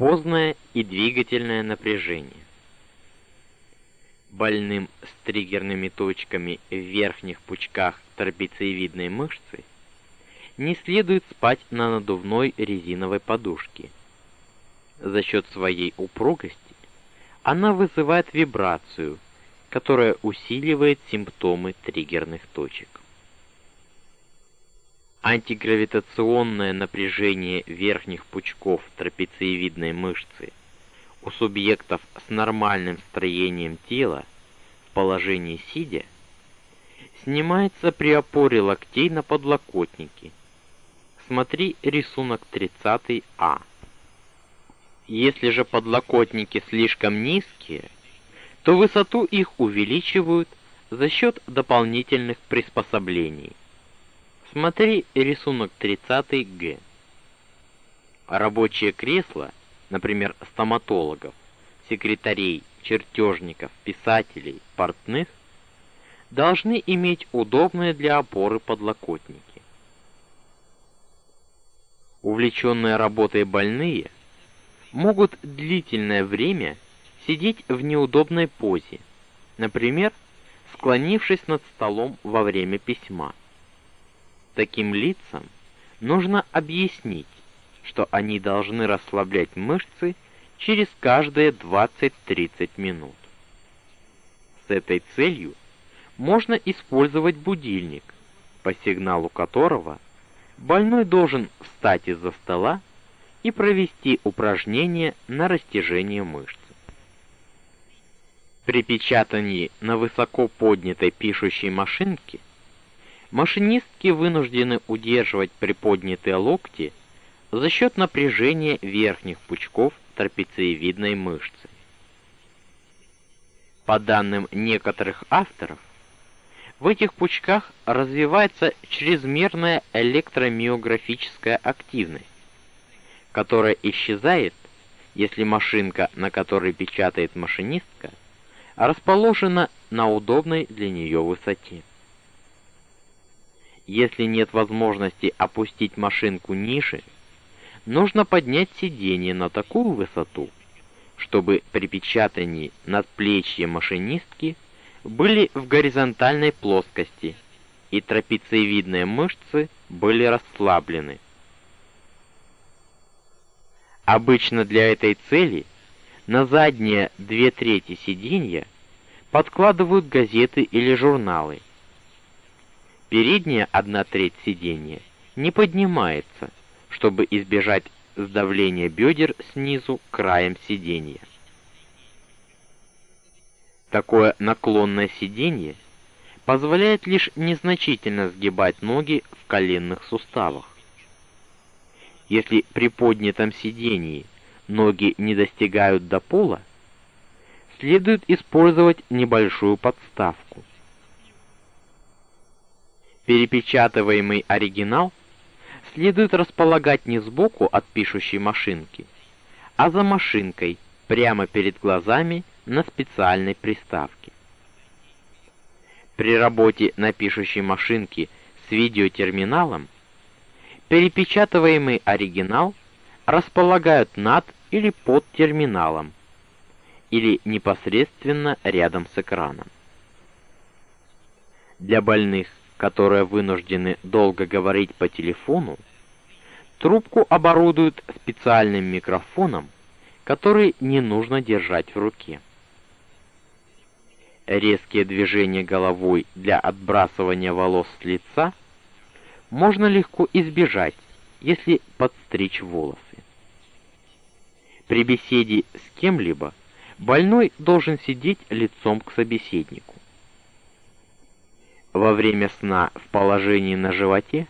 Поздное и двигательное напряжение. Больным с триггерными точками в верхних пучках трапециевидной мышцы не следует спать на надувной резиновой подушке. За счет своей упругости она вызывает вибрацию, которая усиливает симптомы триггерных точек. Антигравитационное напряжение верхних пучков трапециевидной мышцы у субъектов с нормальным строением тела в положении сидя снимается при опоре локтей на подлокотники. Смотри рисунок 30А. Если же подлокотники слишком низкие, то высоту их увеличивают за счет дополнительных приспособлений. Смотри рисунок 30-Г. Рабочее кресло, например, стоматологов, секретарей, чертежников, писателей, портных, должны иметь удобные для опоры подлокотники. Увлеченные работой больные могут длительное время сидеть в неудобной позе, например, склонившись над столом во время письма. Таким лицам нужно объяснить, что они должны расслаблять мышцы через каждые 20-30 минут. С этой целью можно использовать будильник, по сигналу которого больной должен встать из-за стола и провести упражнение на растяжение мышц. При печатании на высоко поднятой пишущей машинке Машинистки вынуждены удерживать приподнятые локти за счет напряжения верхних пучков трапециевидной мышцы. По данным некоторых авторов, в этих пучках развивается чрезмерная электромиографическая активность, которая исчезает, если машинка, на которой печатает машинистка, расположена на удобной для нее высоте. Если нет возможности опустить машинку ниже, нужно поднять сиденье на такую высоту, чтобы при печатании надплечья машинистки были в горизонтальной плоскости и трапециевидные мышцы были расслаблены. Обычно для этой цели на задние две трети сиденья подкладывают газеты или журналы, Передняя одна треть сиденья не поднимается, чтобы избежать сдавления бедер снизу краем сиденья. Такое наклонное сиденье позволяет лишь незначительно сгибать ноги в коленных суставах. Если при поднятом сидении ноги не достигают до пола, следует использовать небольшую подставку перепечатываемый оригинал следует располагать не сбоку от пишущей машинки, а за машинкой, прямо перед глазами на специальной приставке. При работе на пишущей машинке с видеотерминалом перепечатываемый оригинал располагают над или под терминалом или непосредственно рядом с экраном. Для больных которые вынуждены долго говорить по телефону, трубку оборудуют специальным микрофоном, который не нужно держать в руке. Резкие движения головой для отбрасывания волос с лица можно легко избежать, если подстричь волосы. При беседе с кем-либо больной должен сидеть лицом к собеседнику. Во время сна в положении на животе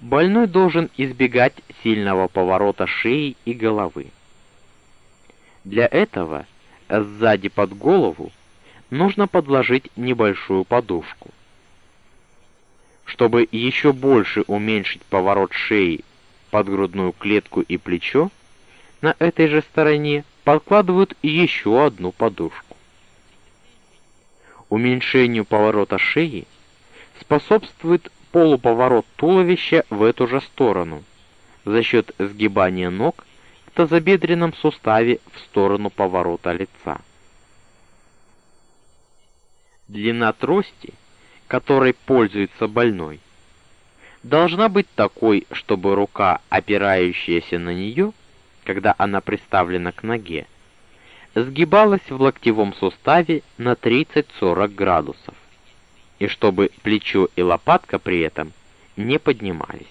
больной должен избегать сильного поворота шеи и головы. Для этого сзади под голову нужно подложить небольшую подушку. Чтобы еще больше уменьшить поворот шеи под грудную клетку и плечо, на этой же стороне подкладывают еще одну подушку. Уменьшению поворота шеи способствует полуповорот туловища в эту же сторону за счет сгибания ног в тазобедренном суставе в сторону поворота лица. Длина трости, которой пользуется больной, должна быть такой, чтобы рука, опирающаяся на нее, когда она приставлена к ноге, сгибалась в локтевом суставе на 30-40 градусов, и чтобы плечо и лопатка при этом не поднимались.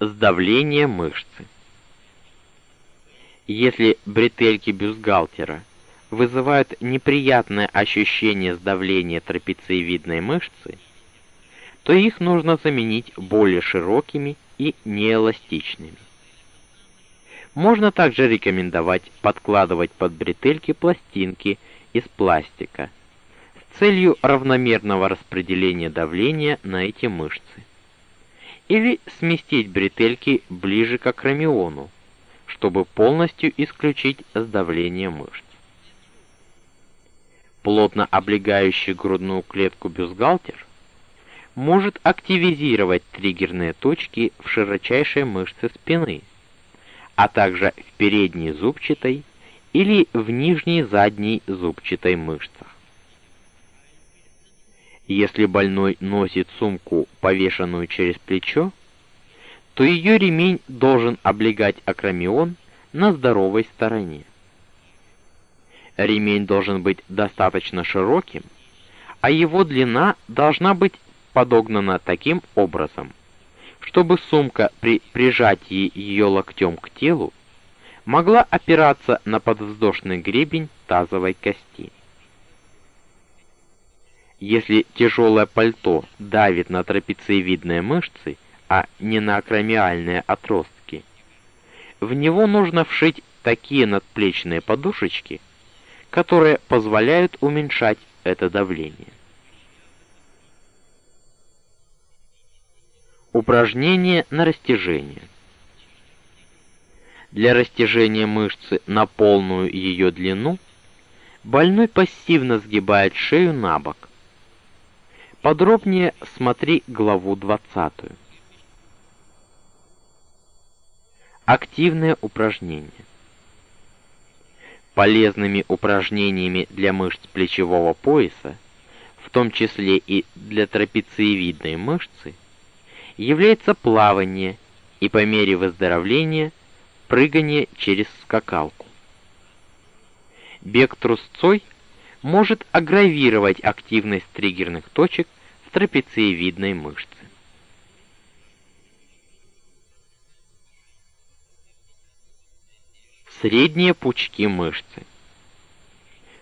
Сдавление мышцы. Если бретельки бюстгальтера вызывают неприятное ощущение сдавления трапециевидной мышцы, то их нужно заменить более широкими и неэластичными. Можно также рекомендовать подкладывать под бретельки пластинки из пластика с целью равномерного распределения давления на эти мышцы. Или сместить бретельки ближе к акромеону, чтобы полностью исключить сдавление мышц. Плотно облегающий грудную клетку бюстгальтер может активизировать триггерные точки в широчайшей мышце спины, а также в передней зубчатой или в нижней задней зубчатой мышцах. Если больной носит сумку, повешенную через плечо, то ее ремень должен облегать акромеон на здоровой стороне. Ремень должен быть достаточно широким, а его длина должна быть подогнана таким образом, чтобы сумка при прижатии ее локтем к телу могла опираться на подвздошный гребень тазовой кости. Если тяжелое пальто давит на трапециевидные мышцы, а не на акромиальные отростки, в него нужно вшить такие надплечные подушечки, которые позволяют уменьшать это давление. Упражнение на растяжение. Для растяжения мышцы на полную ее длину больной пассивно сгибает шею на бок. Подробнее смотри главу 20. Активное упражнение. Полезными упражнениями для мышц плечевого пояса, в том числе и для трапециевидной мышцы, является плавание и по мере выздоровления прыгание через скакалку. Бег трусцой может аггравировать активность триггерных точек в трапециевидной мышце. Средние пучки мышцы.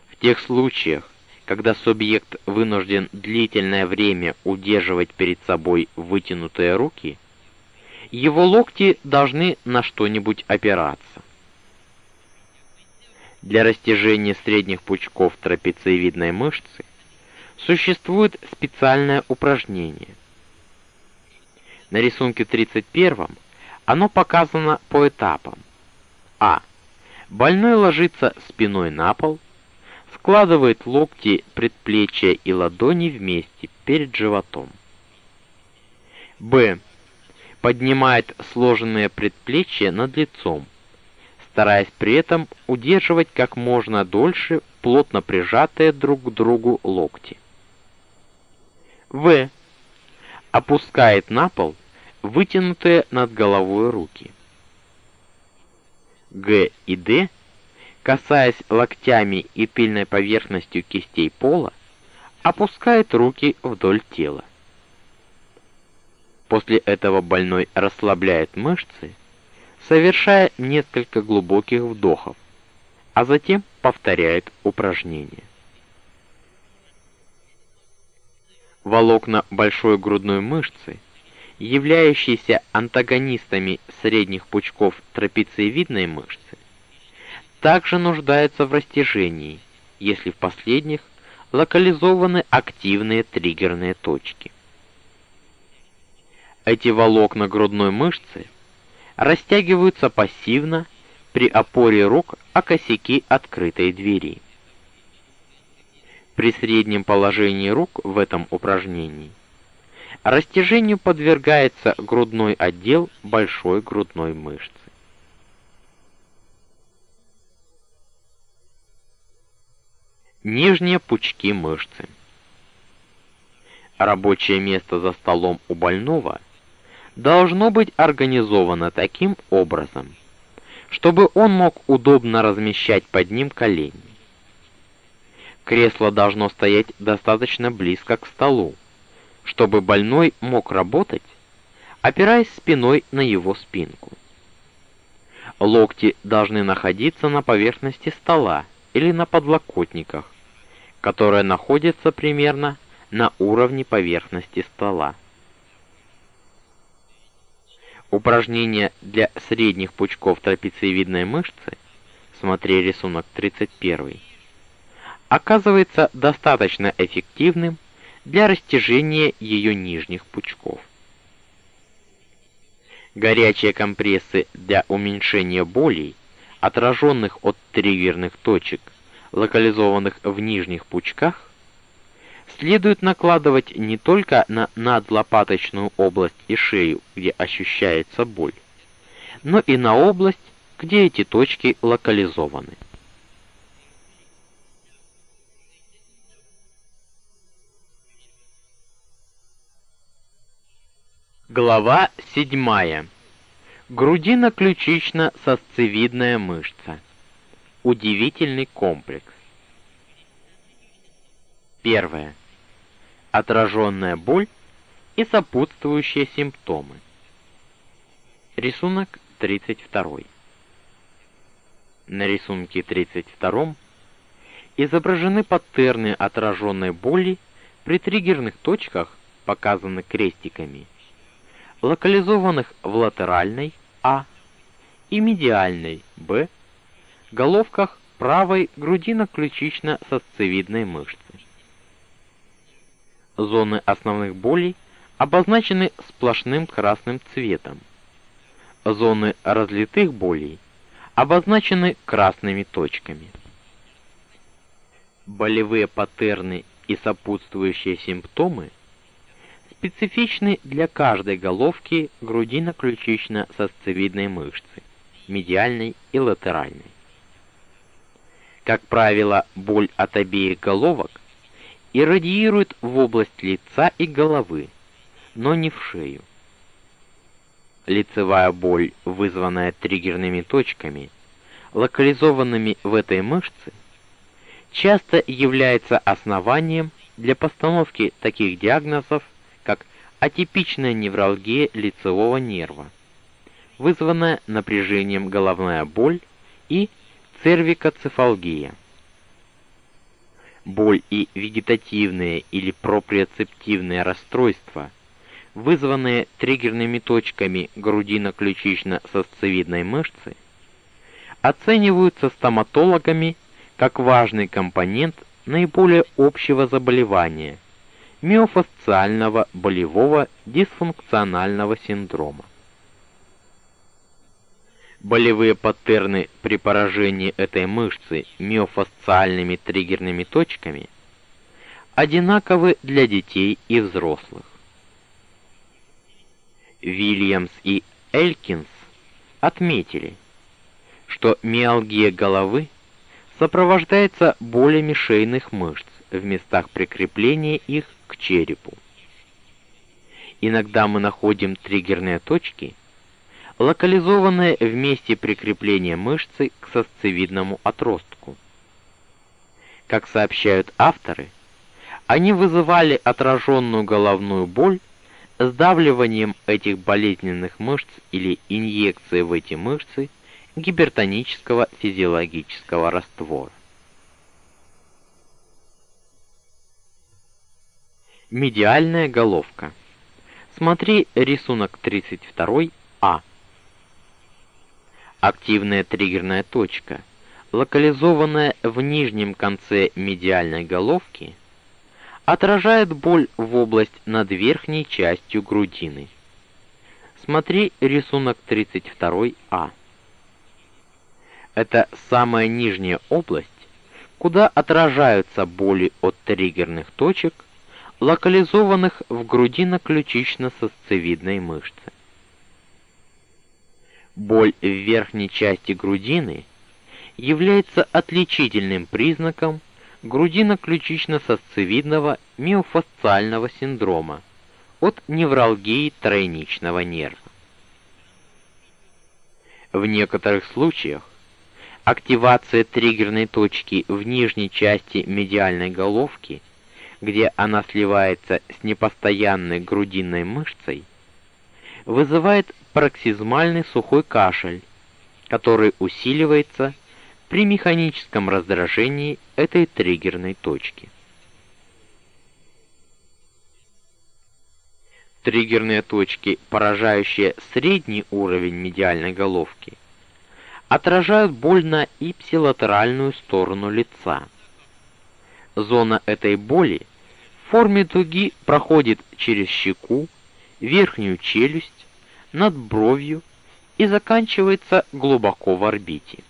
В тех случаях, когда субъект вынужден длительное время удерживать перед собой вытянутые руки, его локти должны на что-нибудь опираться. Для растяжения средних пучков трапециевидной мышцы существует специальное упражнение. На рисунке 31 оно показано по этапам. А. Больной ложится спиной на пол, складывает локти, предплечья и ладони вместе перед животом. Б. Поднимает сложенные предплечья над лицом, стараясь при этом удерживать как можно дольше плотно прижатые друг к другу локти. В. Опускает на пол вытянутые над головой руки. Г и Д касаясь локтями и тыльной поверхностью кистей пола, опускает руки вдоль тела. После этого больной расслабляет мышцы, совершая несколько глубоких вдохов, а затем повторяет упражнение. Волокна большой грудной мышцы, являющиеся антагонистами средних пучков трапециевидной мышцы, также нуждаются в растяжении, если в последних локализованы активные триггерные точки. Эти волокна грудной мышцы растягиваются пассивно при опоре рук о косяки открытой двери. При среднем положении рук в этом упражнении Растяжению подвергается грудной отдел большой грудной мышцы. Нижние пучки мышцы. Рабочее место за столом у больного должно быть организовано таким образом, чтобы он мог удобно размещать под ним колени. Кресло должно стоять достаточно близко к столу, чтобы больной мог работать, опираясь спиной на его спинку. Локти должны находиться на поверхности стола или на подлокотниках, которые находятся примерно на уровне поверхности стола. Упражнение для средних пучков трапециевидной мышцы, смотри рисунок 31, оказывается достаточно эффективным для растяжения ее нижних пучков. Горячие компрессы для уменьшения болей, отраженных от триггерных точек, локализованных в нижних пучках, следует накладывать не только на надлопаточную область и шею, где ощущается боль, но и на область, где эти точки локализованы. Глава 7. Грудино-ключично-сосцевидная мышца. Удивительный комплекс. Первое отраженная боль и сопутствующие симптомы. Рисунок 32. На рисунке 32 изображены паттерны отраженной боли при триггерных точках, показаны крестиками, локализованных в латеральной А и медиальной Б головках правой грудино-ключично-сосцевидной мышцы. Зоны основных болей обозначены сплошным красным цветом. Зоны разлитых болей обозначены красными точками. Болевые паттерны и сопутствующие симптомы специфичны для каждой головки грудино-ключично-сосцевидной мышцы, медиальной и латеральной. Как правило, боль от обеих головок и радиирует в область лица и головы, но не в шею. Лицевая боль, вызванная триггерными точками, локализованными в этой мышце, часто является основанием для постановки таких диагнозов, как атипичная невралгия лицевого нерва, вызванная напряжением головная боль и цервикоцефалгия боль и вегетативные или проприоцептивные расстройства, вызванные триггерными точками грудино-ключично-сосцевидной мышцы, оцениваются стоматологами как важный компонент наиболее общего заболевания миофасциального болевого дисфункционального синдрома. Болевые паттерны при поражении этой мышцы миофасциальными триггерными точками одинаковы для детей и взрослых. Вильямс и Элькинс отметили, что миалгия головы сопровождается болями шейных мышц в местах прикрепления их к черепу. Иногда мы находим триггерные точки – локализованные в месте прикрепления мышцы к сосцевидному отростку. Как сообщают авторы, они вызывали отраженную головную боль сдавливанием этих болезненных мышц или инъекцией в эти мышцы гипертонического физиологического раствора. Медиальная головка. Смотри рисунок 32А. Активная триггерная точка, локализованная в нижнем конце медиальной головки, отражает боль в область над верхней частью грудины. Смотри рисунок 32А. Это самая нижняя область, куда отражаются боли от триггерных точек, локализованных в грудино-ключично-сосцевидной мышце. Боль в верхней части грудины является отличительным признаком грудино-ключично-сосцевидного миофасциального синдрома от невралгии тройничного нерва. В некоторых случаях активация триггерной точки в нижней части медиальной головки, где она сливается с непостоянной грудинной мышцей, вызывает пароксизмальный сухой кашель, который усиливается при механическом раздражении этой триггерной точки. Триггерные точки, поражающие средний уровень медиальной головки, отражают боль на ипсилатеральную сторону лица. Зона этой боли в форме дуги проходит через щеку, верхнюю челюсть, над бровью и заканчивается глубоко в орбите.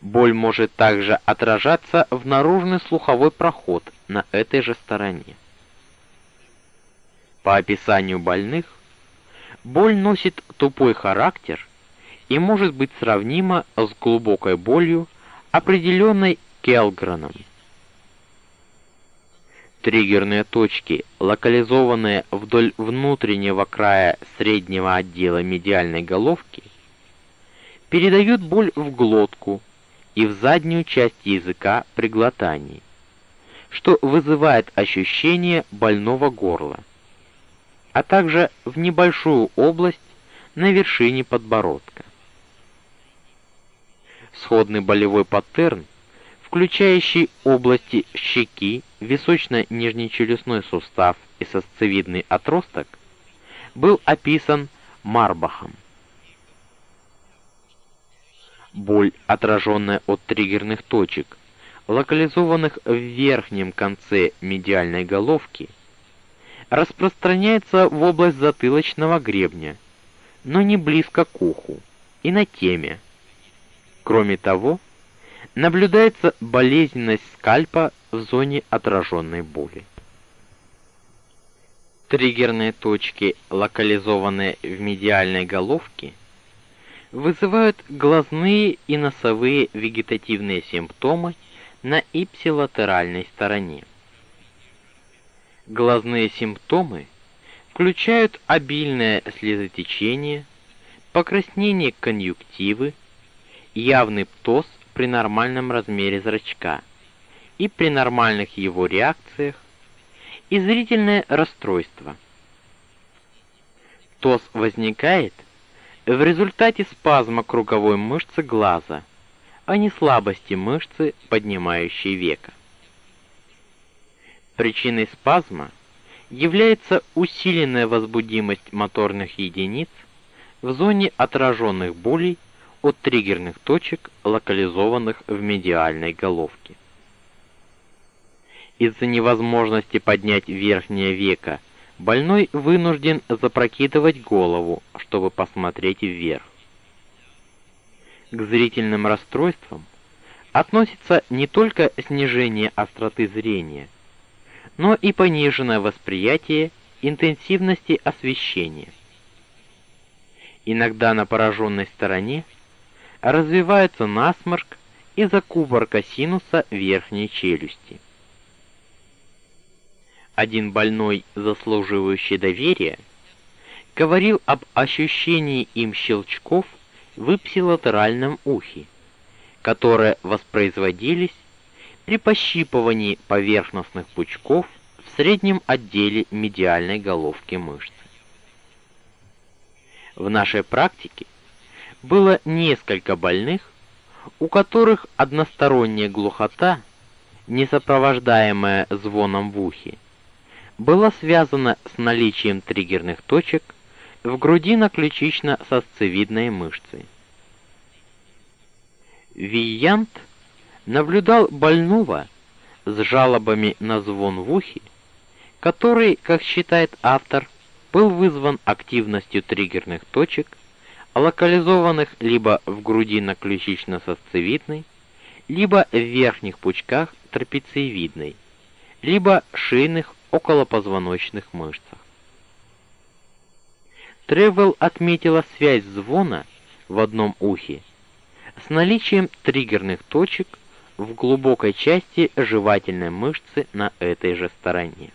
Боль может также отражаться в наружный слуховой проход на этой же стороне. По описанию больных, боль носит тупой характер и может быть сравнима с глубокой болью, определенной Келграном. Триггерные точки, локализованные вдоль внутреннего края среднего отдела медиальной головки, передают боль в глотку и в заднюю часть языка при глотании, что вызывает ощущение больного горла, а также в небольшую область на вершине подбородка. Сходный болевой паттерн – включающий области щеки, височно-нижнечелюстной сустав и сосцевидный отросток, был описан Марбахом. Боль, отраженная от триггерных точек, локализованных в верхнем конце медиальной головки, распространяется в область затылочного гребня, но не близко к уху и на теме. Кроме того, наблюдается болезненность скальпа в зоне отраженной боли. Триггерные точки, локализованные в медиальной головке, вызывают глазные и носовые вегетативные симптомы на ипсилатеральной стороне. Глазные симптомы включают обильное слезотечение, покраснение конъюнктивы, явный птоз при нормальном размере зрачка и при нормальных его реакциях, и зрительное расстройство. ТОС возникает в результате спазма круговой мышцы глаза, а не слабости мышцы, поднимающей веко. Причиной спазма является усиленная возбудимость моторных единиц в зоне отраженных болей от триггерных точек, локализованных в медиальной головке. Из-за невозможности поднять верхнее веко, больной вынужден запрокидывать голову, чтобы посмотреть вверх. К зрительным расстройствам относится не только снижение остроты зрения, но и пониженное восприятие интенсивности освещения. Иногда на пораженной стороне развивается насморк из-за кубарка синуса верхней челюсти. Один больной, заслуживающий доверия, говорил об ощущении им щелчков в ипсилатеральном ухе, которые воспроизводились при пощипывании поверхностных пучков в среднем отделе медиальной головки мышцы. В нашей практике было несколько больных, у которых односторонняя глухота, не сопровождаемая звоном в ухе, была связана с наличием триггерных точек в грудино-ключично-сосцевидной мышце. Виянт наблюдал больного с жалобами на звон в ухе, который, как считает автор, был вызван активностью триггерных точек локализованных либо в грудино-ключично-сосцевидной, либо в верхних пучках трапециевидной, либо шейных околопозвоночных мышцах. Тревел отметила связь звона в одном ухе с наличием триггерных точек в глубокой части жевательной мышцы на этой же стороне.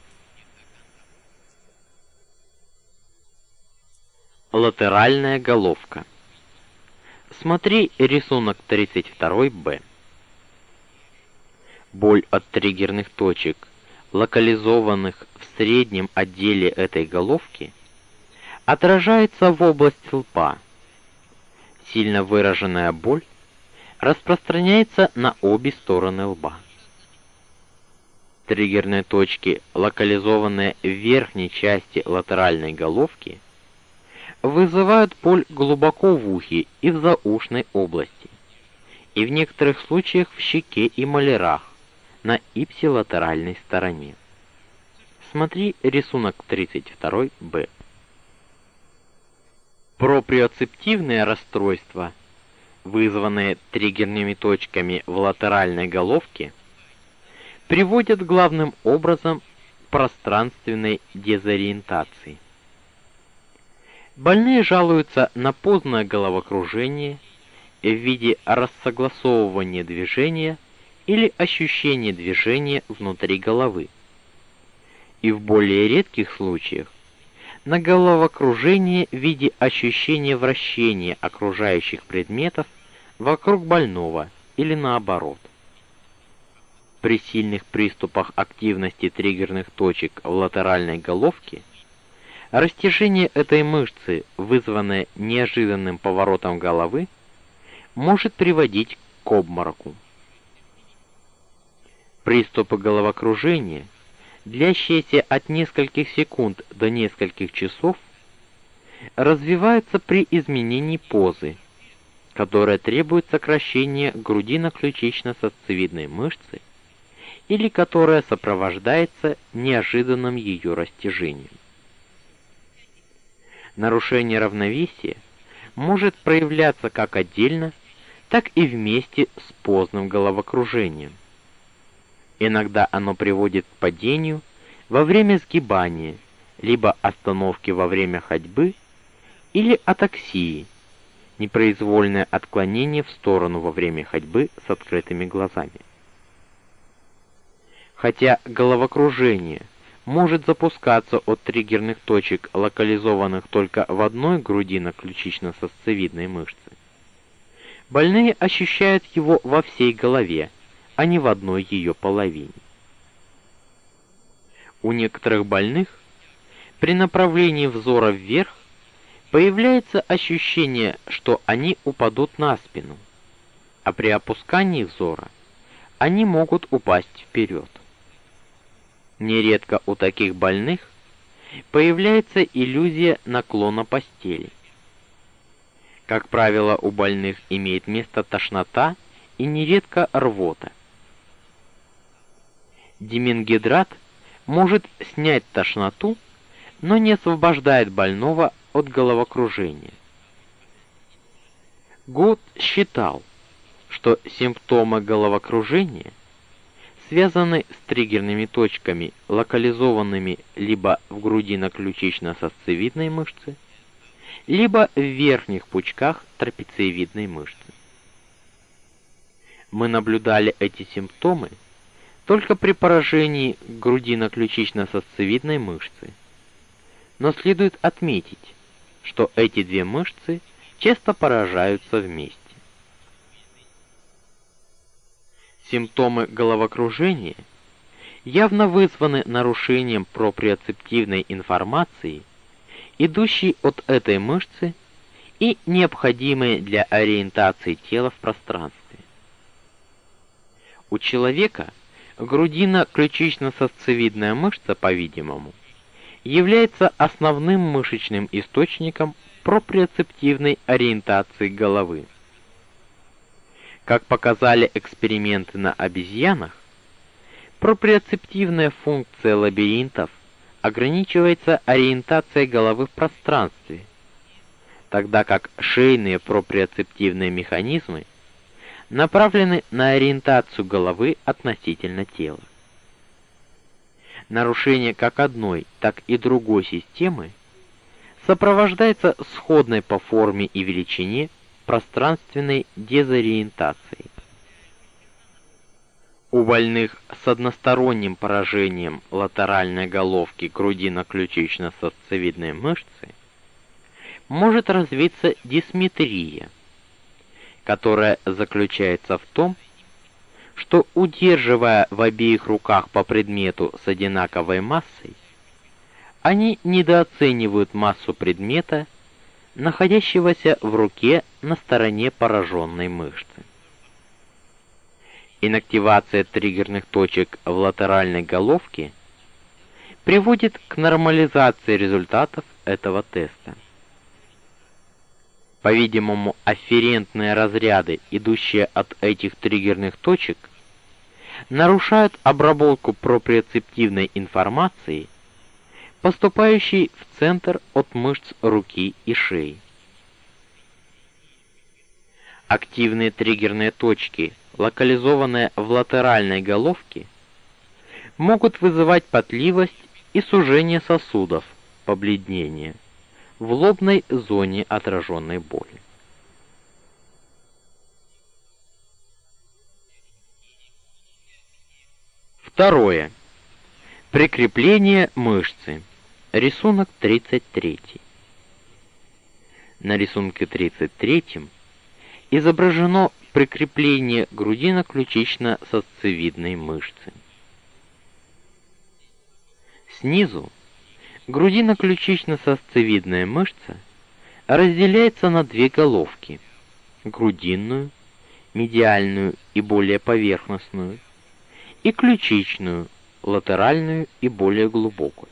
Латеральная головка. Смотри рисунок 32-Б. Боль от триггерных точек, локализованных в среднем отделе этой головки, отражается в области лба. Сильно выраженная боль распространяется на обе стороны лба. Триггерные точки, локализованные в верхней части латеральной головки, вызывают боль глубоко в ухе и в заушной области, и в некоторых случаях в щеке и малярах на ипсилатеральной стороне. Смотри рисунок 32-Б. Проприоцептивные расстройства, вызванные триггерными точками в латеральной головке, приводят главным образом к пространственной дезориентации. Больные жалуются на позднее головокружение в виде рассогласовывания движения или ощущения движения внутри головы. И в более редких случаях на головокружение в виде ощущения вращения окружающих предметов вокруг больного или наоборот. При сильных приступах активности триггерных точек в латеральной головке Растяжение этой мышцы, вызванное неожиданным поворотом головы, может приводить к обмороку. Приступы головокружения, длящиеся от нескольких секунд до нескольких часов, развиваются при изменении позы, которая требует сокращения грудино-ключично-сосцевидной мышцы или которая сопровождается неожиданным ее растяжением нарушение равновесия может проявляться как отдельно, так и вместе с поздним головокружением. Иногда оно приводит к падению во время сгибания, либо остановки во время ходьбы или атаксии, непроизвольное отклонение в сторону во время ходьбы с открытыми глазами. Хотя головокружение может запускаться от триггерных точек, локализованных только в одной грудино-ключично-сосцевидной мышце. Больные ощущают его во всей голове, а не в одной ее половине. У некоторых больных при направлении взора вверх появляется ощущение, что они упадут на спину, а при опускании взора они могут упасть вперед. Нередко у таких больных появляется иллюзия наклона постели. Как правило, у больных имеет место тошнота и нередко рвота. Димингидрат может снять тошноту, но не освобождает больного от головокружения. Гуд считал, что симптомы головокружения – связаны с триггерными точками, локализованными либо в грудино-ключично-сосцевидной мышце, либо в верхних пучках трапециевидной мышцы. Мы наблюдали эти симптомы только при поражении грудино-ключично-сосцевидной мышцы. Но следует отметить, что эти две мышцы часто поражаются вместе. Симптомы головокружения явно вызваны нарушением проприоцептивной информации, идущей от этой мышцы и необходимой для ориентации тела в пространстве. У человека грудино-ключично-сосцевидная мышца, по-видимому, является основным мышечным источником проприоцептивной ориентации головы. Как показали эксперименты на обезьянах, проприоцептивная функция лабиринтов ограничивается ориентацией головы в пространстве, тогда как шейные проприоцептивные механизмы направлены на ориентацию головы относительно тела. Нарушение как одной, так и другой системы сопровождается сходной по форме и величине пространственной дезориентацией. У больных с односторонним поражением латеральной головки грудино-ключично-сосцевидной мышцы может развиться дисметрия, которая заключается в том, что удерживая в обеих руках по предмету с одинаковой массой, они недооценивают массу предмета, находящегося в руке на стороне пораженной мышцы. Инактивация триггерных точек в латеральной головке приводит к нормализации результатов этого теста. По-видимому, афферентные разряды, идущие от этих триггерных точек, нарушают обработку проприоцептивной информации, поступающей в центр от мышц руки и шеи. Активные триггерные точки, локализованные в латеральной головке, могут вызывать потливость и сужение сосудов, побледнение в лобной зоне отраженной боли. Второе. Прикрепление мышцы. Рисунок 33. На рисунке 33 изображено прикрепление грудино-ключично-сосцевидной мышцы. Снизу Грудино-ключично-сосцевидная мышца разделяется на две головки: грудинную, медиальную и более поверхностную, и ключичную, латеральную и более глубокую.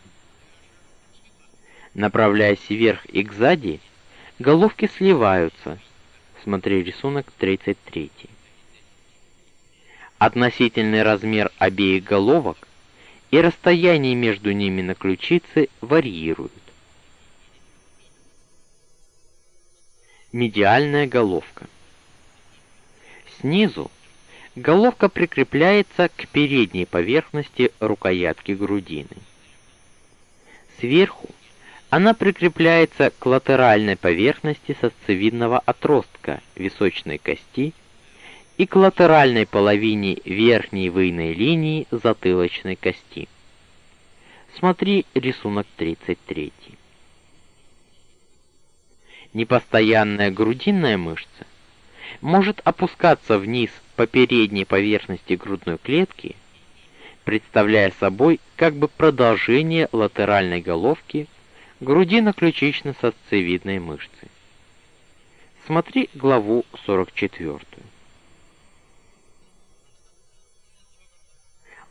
Направляясь вверх и кзади, головки сливаются. Смотри рисунок 33. Относительный размер обеих головок и расстояние между ними на ключице варьируют. Медиальная головка. Снизу головка прикрепляется к передней поверхности рукоятки грудины. Сверху она прикрепляется к латеральной поверхности сосцевидного отростка височной кости и к латеральной половине верхней выйной линии затылочной кости. Смотри рисунок 33. Непостоянная грудинная мышца может опускаться вниз по передней поверхности грудной клетки, представляя собой как бы продолжение латеральной головки грудино-ключично-сосцевидной мышцы. Смотри главу 44.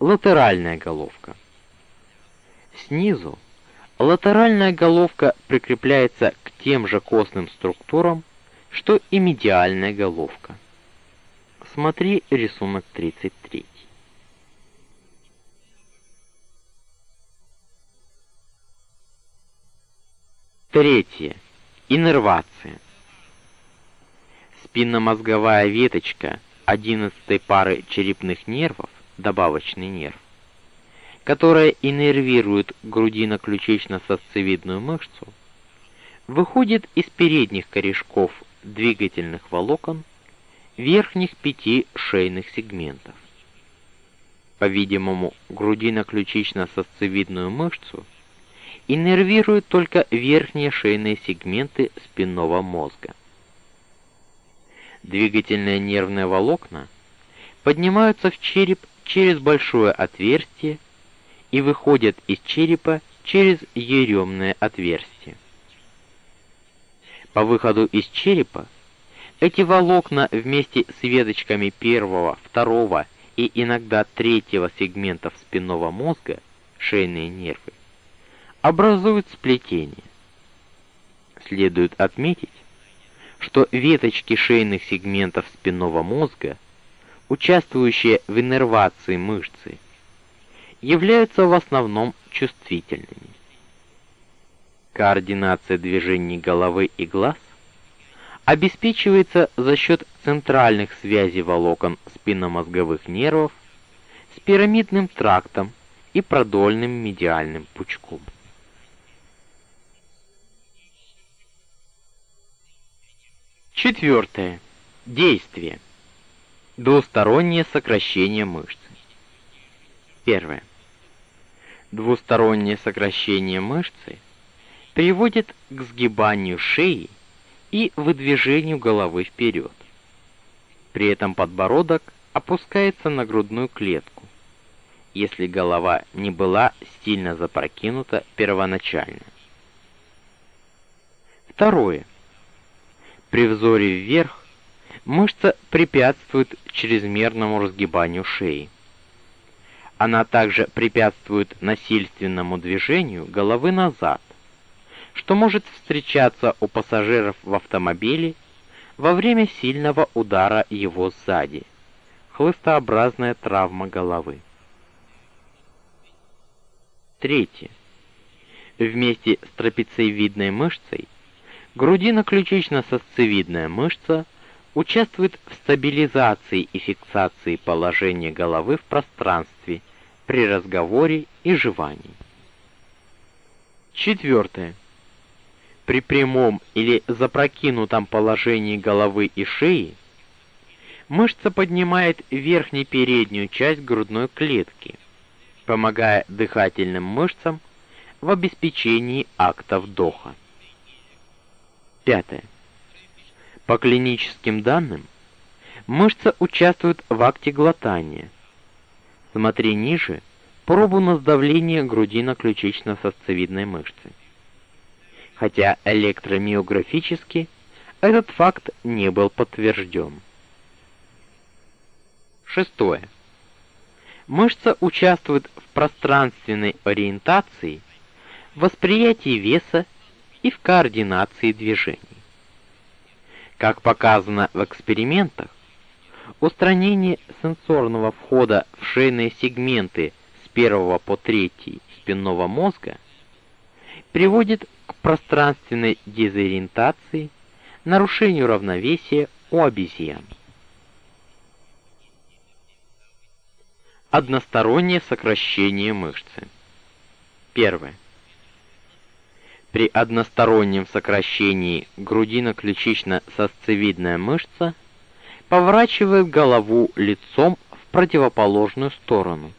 Латеральная головка. Снизу латеральная головка прикрепляется к тем же костным структурам, что и медиальная головка. Смотри рисунок 33. Третье. Иннервация. Спинномозговая веточка 11 пары черепных нервов добавочный нерв, которая иннервирует грудино-ключично-сосцевидную мышцу, выходит из передних корешков двигательных волокон верхних пяти шейных сегментов. По-видимому, грудино-ключично-сосцевидную мышцу иннервируют только верхние шейные сегменты спинного мозга. Двигательные нервные волокна поднимаются в череп через большое отверстие и выходят из черепа через еремное отверстие. По выходу из черепа эти волокна вместе с веточками первого, второго и иногда третьего сегментов спинного мозга, шейные нервы, образуют сплетение. Следует отметить, что веточки шейных сегментов спинного мозга – участвующие в иннервации мышцы, являются в основном чувствительными. Координация движений головы и глаз обеспечивается за счет центральных связей волокон спинномозговых нервов с пирамидным трактом и продольным медиальным пучком. Четвертое. Действие. Двустороннее сокращение мышц. Первое. Двустороннее сокращение мышцы приводит к сгибанию шеи и выдвижению головы вперед. При этом подбородок опускается на грудную клетку, если голова не была сильно запрокинута первоначально. Второе. При взоре вверх мышца препятствует чрезмерному разгибанию шеи. Она также препятствует насильственному движению головы назад, что может встречаться у пассажиров в автомобиле во время сильного удара его сзади. Хлыстообразная травма головы. Третье. Вместе с трапециевидной мышцей грудино-ключично-сосцевидная мышца участвует в стабилизации и фиксации положения головы в пространстве при разговоре и жевании. Четвертое. При прямом или запрокинутом положении головы и шеи мышца поднимает верхнюю переднюю часть грудной клетки, помогая дыхательным мышцам в обеспечении акта вдоха. Пятое. По клиническим данным, мышца участвует в акте глотания. Смотри ниже пробу на сдавление грудино-ключично-сосцевидной мышцы. Хотя электромиографически этот факт не был подтвержден. Шестое. Мышца участвует в пространственной ориентации, восприятии веса и в координации движений. Как показано в экспериментах, устранение сенсорного входа в шейные сегменты с первого по третий спинного мозга приводит к пространственной дезориентации, нарушению равновесия у обезьян. Одностороннее сокращение мышцы. Первое. При одностороннем сокращении грудино-ключично-сосцевидная мышца поворачивает голову лицом в противоположную сторону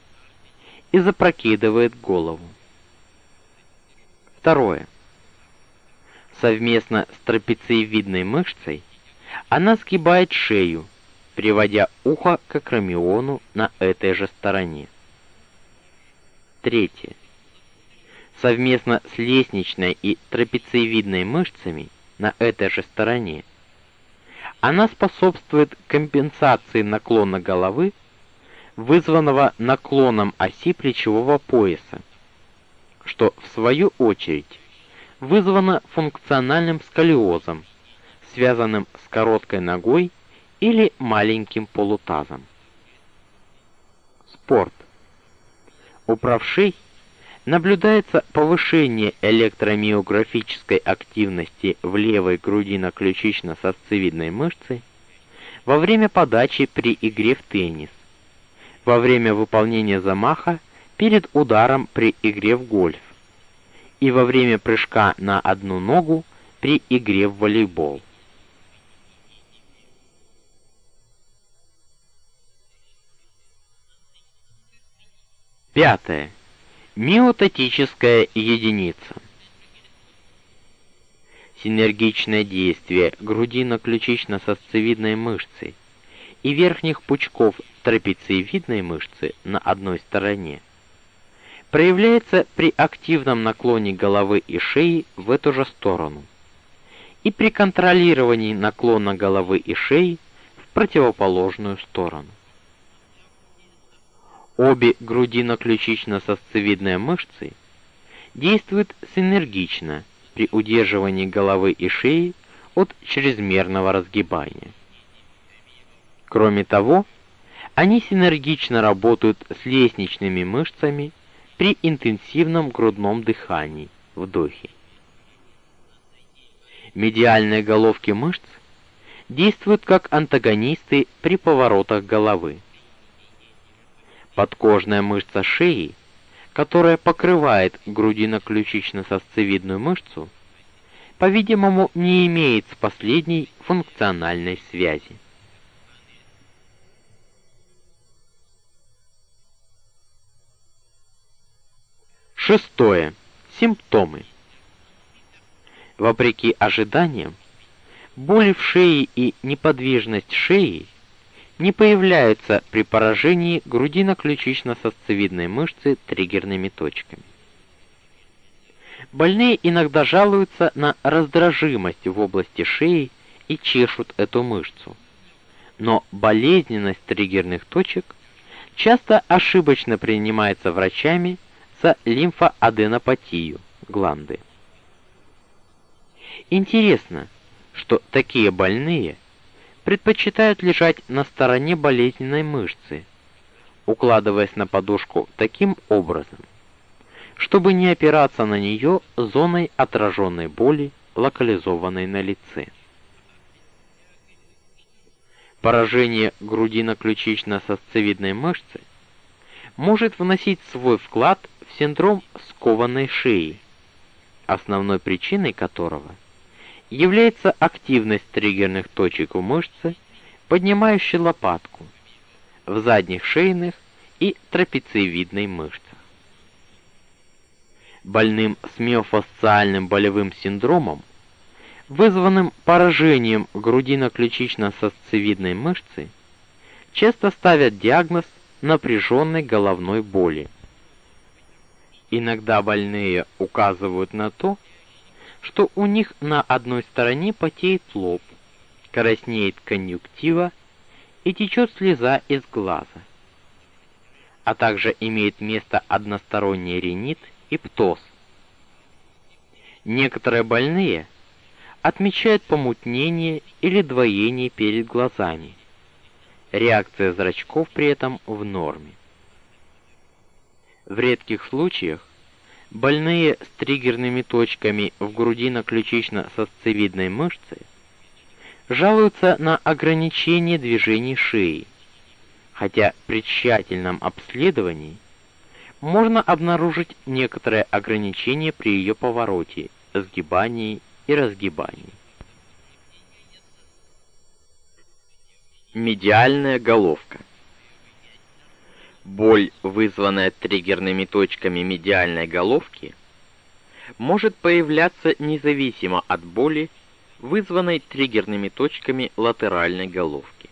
и запрокидывает голову. Второе. Совместно с трапециевидной мышцей она сгибает шею, приводя ухо к акромиону на этой же стороне. Третье совместно с лестничной и трапециевидной мышцами на этой же стороне. Она способствует компенсации наклона головы, вызванного наклоном оси плечевого пояса, что в свою очередь вызвано функциональным сколиозом, связанным с короткой ногой или маленьким полутазом. Спорт. У правшей наблюдается повышение электромиографической активности в левой грудино-ключично-сосцевидной мышце во время подачи при игре в теннис, во время выполнения замаха перед ударом при игре в гольф и во время прыжка на одну ногу при игре в волейбол. Пятое. Миотатическая единица. Синергичное действие грудино-ключично-сосцевидной мышцы и верхних пучков трапециевидной мышцы на одной стороне проявляется при активном наклоне головы и шеи в эту же сторону и при контролировании наклона головы и шеи в противоположную сторону. Обе грудино-ключично-сосцевидные мышцы действуют синергично при удерживании головы и шеи от чрезмерного разгибания. Кроме того, они синергично работают с лестничными мышцами при интенсивном грудном дыхании, вдохе. Медиальные головки мышц действуют как антагонисты при поворотах головы подкожная мышца шеи которая покрывает грудино-ключично-сосцевидную мышцу, по-видимому, не имеет с последней функциональной связи. Шестое. Симптомы. Вопреки ожиданиям, боли в шее и неподвижность шеи не появляются при поражении грудино-ключично-сосцевидной мышцы триггерными точками. Больные иногда жалуются на раздражимость в области шеи и чешут эту мышцу. Но болезненность триггерных точек часто ошибочно принимается врачами за лимфоаденопатию гланды. Интересно, что такие больные предпочитают лежать на стороне болезненной мышцы, укладываясь на подушку таким образом, чтобы не опираться на нее зоной отраженной боли, локализованной на лице. Поражение грудино-ключично-сосцевидной мышцы может вносить свой вклад в синдром скованной шеи, основной причиной которого является активность триггерных точек у мышцы, поднимающей лопатку, в задних шейных и трапециевидной мышцах. Больным с миофасциальным болевым синдромом, вызванным поражением грудино-ключично-сосцевидной мышцы, часто ставят диагноз напряженной головной боли. Иногда больные указывают на то, что у них на одной стороне потеет лоб, краснеет конъюнктива и течет слеза из глаза. А также имеет место односторонний ринит и птоз. Некоторые больные отмечают помутнение или двоение перед глазами. Реакция зрачков при этом в норме. В редких случаях больные с триггерными точками в грудино-ключично-сосцевидной мышце жалуются на ограничение движений шеи, хотя при тщательном обследовании можно обнаружить некоторое ограничение при ее повороте, сгибании и разгибании. Медиальная головка Боль, вызванная триггерными точками медиальной головки, может появляться независимо от боли, вызванной триггерными точками латеральной головки.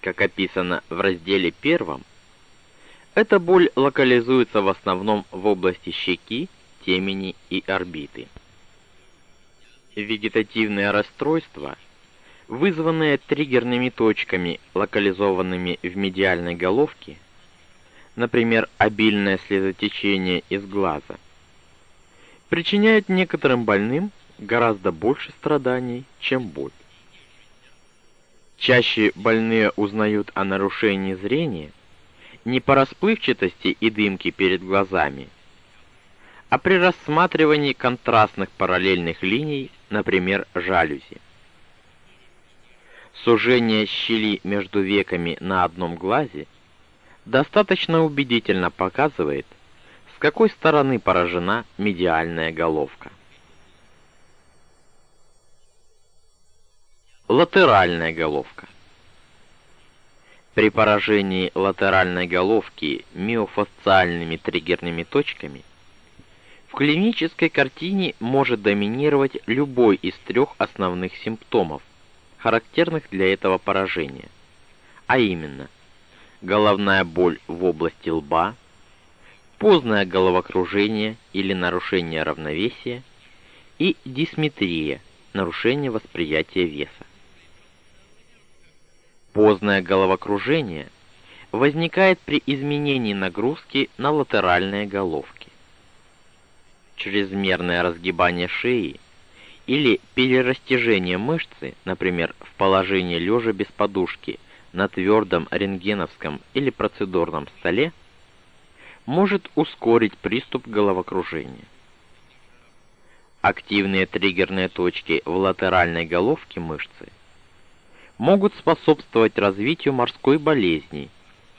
Как описано в разделе первом, эта боль локализуется в основном в области щеки, темени и орбиты. Вегетативное расстройство – вызванные триггерными точками, локализованными в медиальной головке, например, обильное слезотечение из глаза, причиняют некоторым больным гораздо больше страданий, чем боль. Чаще больные узнают о нарушении зрения не по расплывчатости и дымке перед глазами, а при рассматривании контрастных параллельных линий, например, жалюзи. Сужение щели между веками на одном глазе достаточно убедительно показывает, с какой стороны поражена медиальная головка. Латеральная головка. При поражении латеральной головки миофасциальными триггерными точками в клинической картине может доминировать любой из трех основных симптомов, характерных для этого поражения, а именно головная боль в области лба, позднее головокружение или нарушение равновесия и дисметрия, нарушение восприятия веса. Позднее головокружение возникает при изменении нагрузки на латеральные головки. Чрезмерное разгибание шеи или перерастяжение мышцы, например, в положении лежа без подушки на твердом рентгеновском или процедурном столе, может ускорить приступ головокружения. Активные триггерные точки в латеральной головке мышцы могут способствовать развитию морской болезни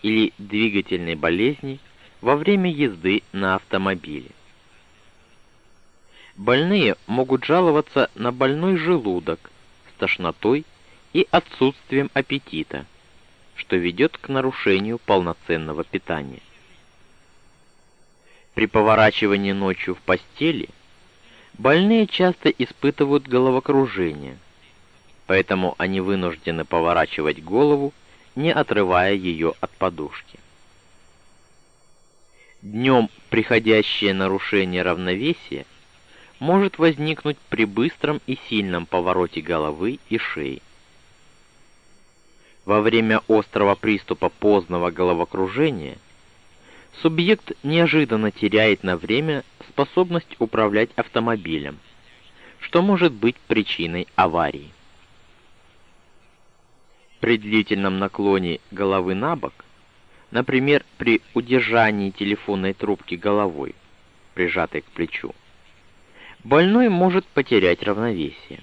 или двигательной болезни во время езды на автомобиле. Больные могут жаловаться на больной желудок с тошнотой и отсутствием аппетита, что ведет к нарушению полноценного питания. При поворачивании ночью в постели больные часто испытывают головокружение, поэтому они вынуждены поворачивать голову, не отрывая ее от подушки. Днем приходящее нарушение равновесия может возникнуть при быстром и сильном повороте головы и шеи. Во время острого приступа позднего головокружения субъект неожиданно теряет на время способность управлять автомобилем, что может быть причиной аварии. При длительном наклоне головы на бок, например, при удержании телефонной трубки головой, прижатой к плечу, больной может потерять равновесие.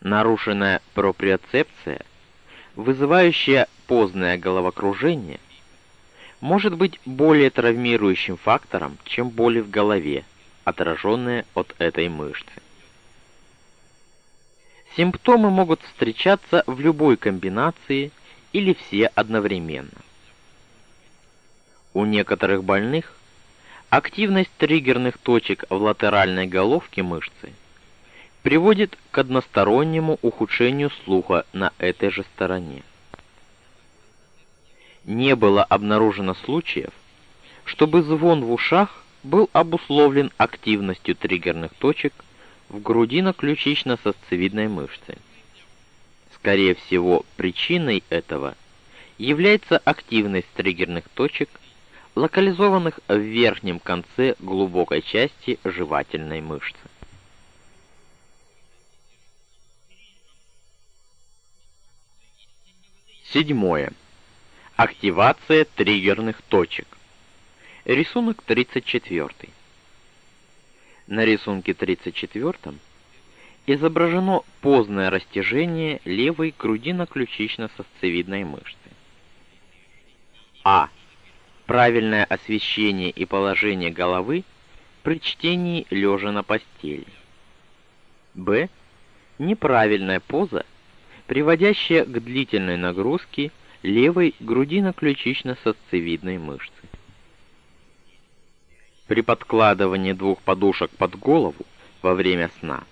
Нарушенная проприоцепция, вызывающая позднее головокружение, может быть более травмирующим фактором, чем боли в голове, отраженные от этой мышцы. Симптомы могут встречаться в любой комбинации или все одновременно. У некоторых больных Активность триггерных точек в латеральной головке мышцы приводит к одностороннему ухудшению слуха на этой же стороне. Не было обнаружено случаев, чтобы звон в ушах был обусловлен активностью триггерных точек в грудино-ключично-сосцевидной мышце. Скорее всего, причиной этого является активность триггерных точек локализованных в верхнем конце глубокой части жевательной мышцы. Седьмое. Активация триггерных точек. Рисунок 34. На рисунке 34 изображено позднее растяжение левой грудино-ключично-сосцевидной мышцы. А правильное освещение и положение головы при чтении лежа на постели. Б. Неправильная поза, приводящая к длительной нагрузке левой грудино-ключично-сосцевидной мышцы. При подкладывании двух подушек под голову во время сна,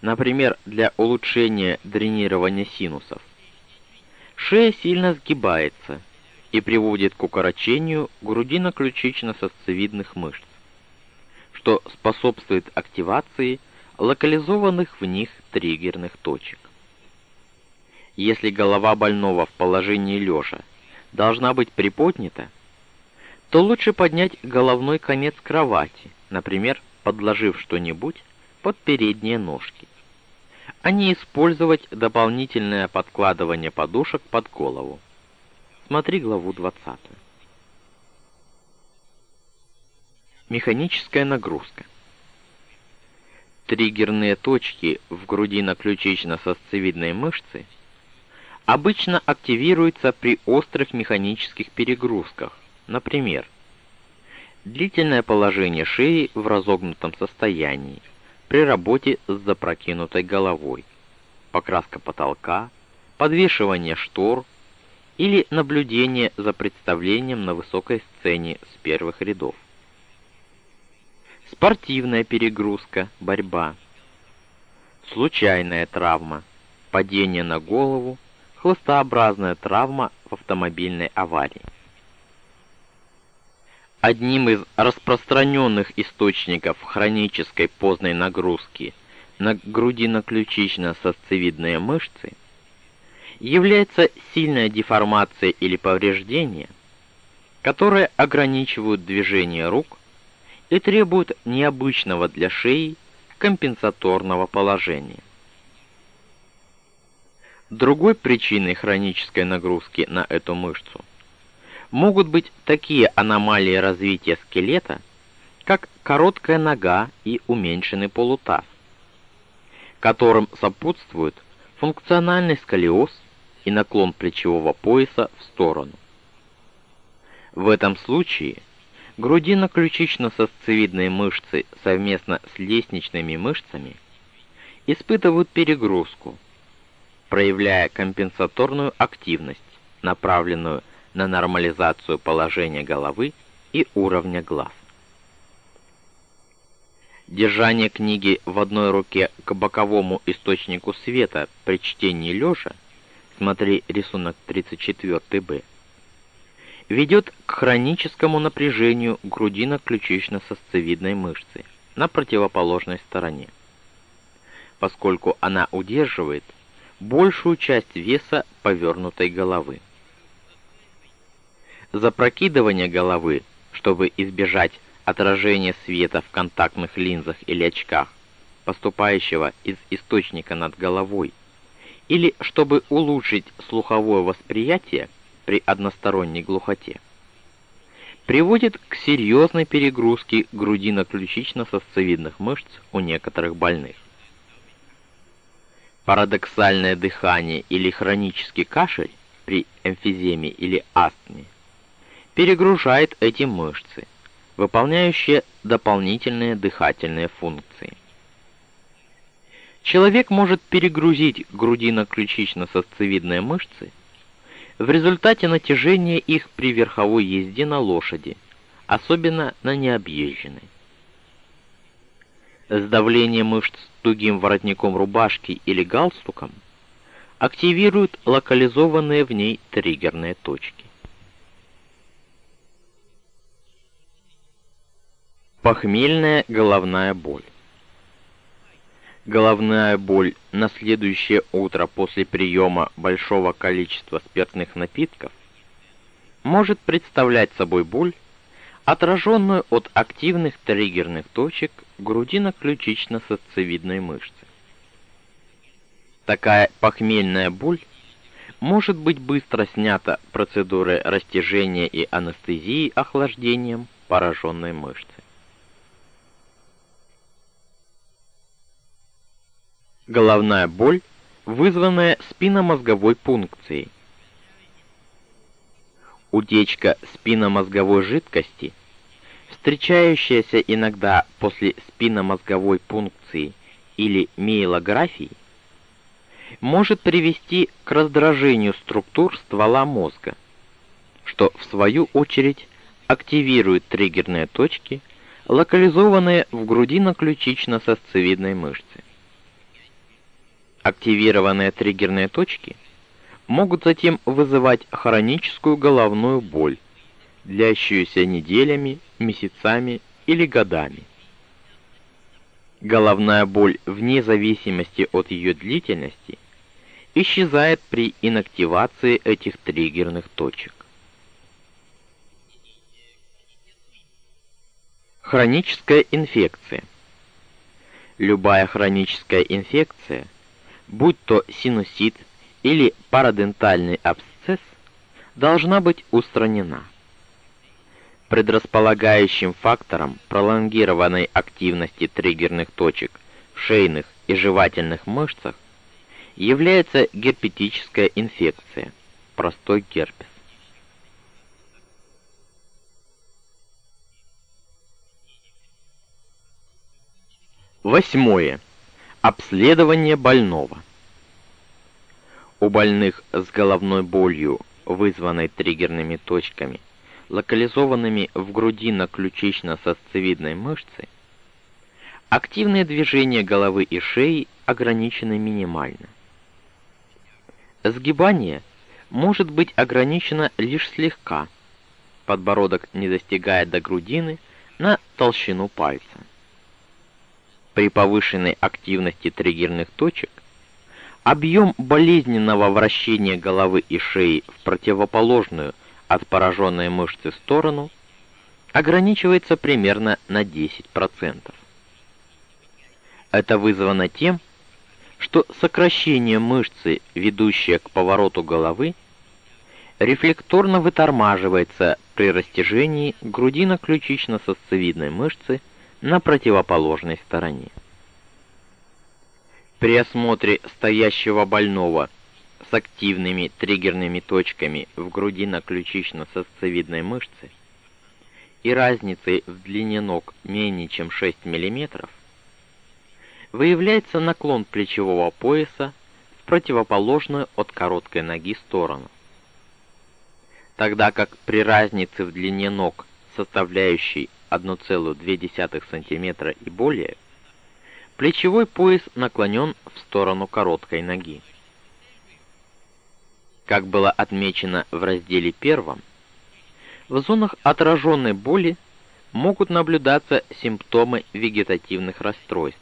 например, для улучшения дренирования синусов, шея сильно сгибается, и приводит к укорочению грудино-ключично-сосцевидных мышц, что способствует активации локализованных в них триггерных точек. Если голова больного в положении лежа должна быть приподнята, то лучше поднять головной конец кровати, например, подложив что-нибудь под передние ножки, а не использовать дополнительное подкладывание подушек под голову. Смотри главу 20. Механическая нагрузка. Триггерные точки в грудино-ключично-сосцевидной мышце обычно активируются при острых механических перегрузках. Например, длительное положение шеи в разогнутом состоянии при работе с запрокинутой головой, покраска потолка, подвешивание штор, или наблюдение за представлением на высокой сцене с первых рядов. Спортивная перегрузка, борьба. Случайная травма, падение на голову, хлыстообразная травма в автомобильной аварии. Одним из распространенных источников хронической поздней нагрузки на грудино-ключично-сосцевидные мышцы – является сильная деформация или повреждение, которые ограничивают движение рук и требуют необычного для шеи компенсаторного положения. Другой причиной хронической нагрузки на эту мышцу могут быть такие аномалии развития скелета, как короткая нога и уменьшенный полутаз, которым сопутствует функциональный сколиоз и наклон плечевого пояса в сторону. В этом случае грудино-ключично-сосцевидные мышцы совместно с лестничными мышцами испытывают перегрузку, проявляя компенсаторную активность, направленную на нормализацию положения головы и уровня глаз. Держание книги в одной руке к боковому источнику света при чтении лежа, смотри рисунок 34-Б, ведет к хроническому напряжению грудино-ключично-сосцевидной мышцы на противоположной стороне, поскольку она удерживает большую часть веса повернутой головы. Запрокидывание головы, чтобы избежать отражения света в контактных линзах или очках, поступающего из источника над головой, или чтобы улучшить слуховое восприятие, при односторонней глухоте приводит к серьезной перегрузке грудино-ключично-сосцевидных мышц у некоторых больных. Парадоксальное дыхание или хронический кашель при эмфиземе или астме перегружает эти мышцы, выполняющие дополнительные дыхательные функции. Человек может перегрузить грудино-ключично-сосцевидные мышцы в результате натяжения их при верховой езде на лошади, особенно на необъезженной. Сдавление мышц тугим воротником рубашки или галстуком активирует локализованные в ней триггерные точки. Похмельная головная боль. Головная боль на следующее утро после приема большого количества спиртных напитков может представлять собой боль, отраженную от активных триггерных точек грудино-ключично-сосцевидной мышцы. Такая похмельная боль может быть быстро снята процедурой растяжения и анестезии охлаждением пораженной мышцы. Головная боль, вызванная спинномозговой пункцией. Утечка спинномозговой жидкости, встречающаяся иногда после спинномозговой пункции или миелографии, может привести к раздражению структур ствола мозга, что в свою очередь активирует триггерные точки, локализованные в грудино-ключично-сосцевидной мышце. Активированные триггерные точки могут затем вызывать хроническую головную боль, длящуюся неделями, месяцами или годами. Головная боль вне зависимости от ее длительности исчезает при инактивации этих триггерных точек. Хроническая инфекция. Любая хроническая инфекция – будь то синусит или парадентальный абсцесс, должна быть устранена. Предрасполагающим фактором пролонгированной активности триггерных точек в шейных и жевательных мышцах является герпетическая инфекция, простой герпес. Восьмое. Обследование больного. У больных с головной болью, вызванной триггерными точками, локализованными в грудино-ключично-сосцевидной мышце, активные движения головы и шеи ограничены минимально. Сгибание может быть ограничено лишь слегка. Подбородок не достигает до грудины на толщину пальца. При повышенной активности триггерных точек объем болезненного вращения головы и шеи в противоположную от пораженной мышцы сторону ограничивается примерно на 10%. Это вызвано тем, что сокращение мышцы, ведущее к повороту головы, рефлекторно вытормаживается при растяжении грудино-ключично-сосцевидной мышцы на противоположной стороне. При осмотре стоящего больного с активными триггерными точками в грудино-ключично-сосцевидной мышце и разницей в длине ног менее чем 6 мм, выявляется наклон плечевого пояса в противоположную от короткой ноги сторону. Тогда как при разнице в длине ног, составляющей 1,2 см и более, плечевой пояс наклонен в сторону короткой ноги. Как было отмечено в разделе первом, в зонах отраженной боли могут наблюдаться симптомы вегетативных расстройств.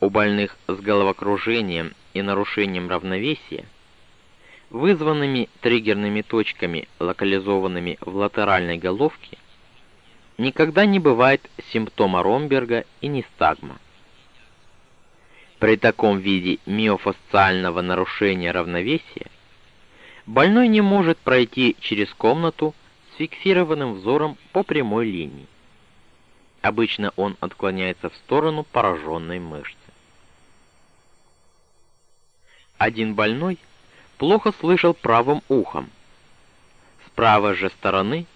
У больных с головокружением и нарушением равновесия, вызванными триггерными точками, локализованными в латеральной головке, никогда не бывает симптома Ромберга и нистагма. При таком виде миофасциального нарушения равновесия больной не может пройти через комнату с фиксированным взором по прямой линии. Обычно он отклоняется в сторону пораженной мышцы. Один больной плохо слышал правым ухом. С правой же стороны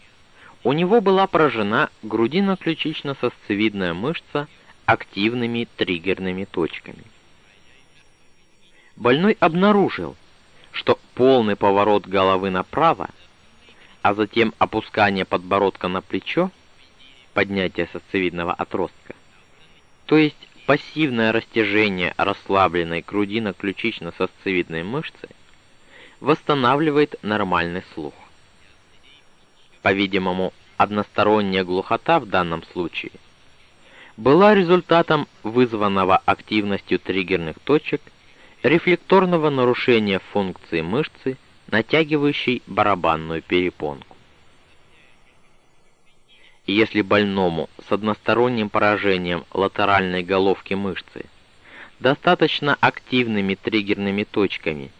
у него была поражена грудино-ключично-сосцевидная мышца активными триггерными точками. Больной обнаружил, что полный поворот головы направо, а затем опускание подбородка на плечо, поднятие сосцевидного отростка, то есть пассивное растяжение расслабленной грудино-ключично-сосцевидной мышцы, восстанавливает нормальный слух. По-видимому, односторонняя глухота в данном случае была результатом вызванного активностью триггерных точек рефлекторного нарушения функции мышцы, натягивающей барабанную перепонку. Если больному с односторонним поражением латеральной головки мышцы достаточно активными триггерными точками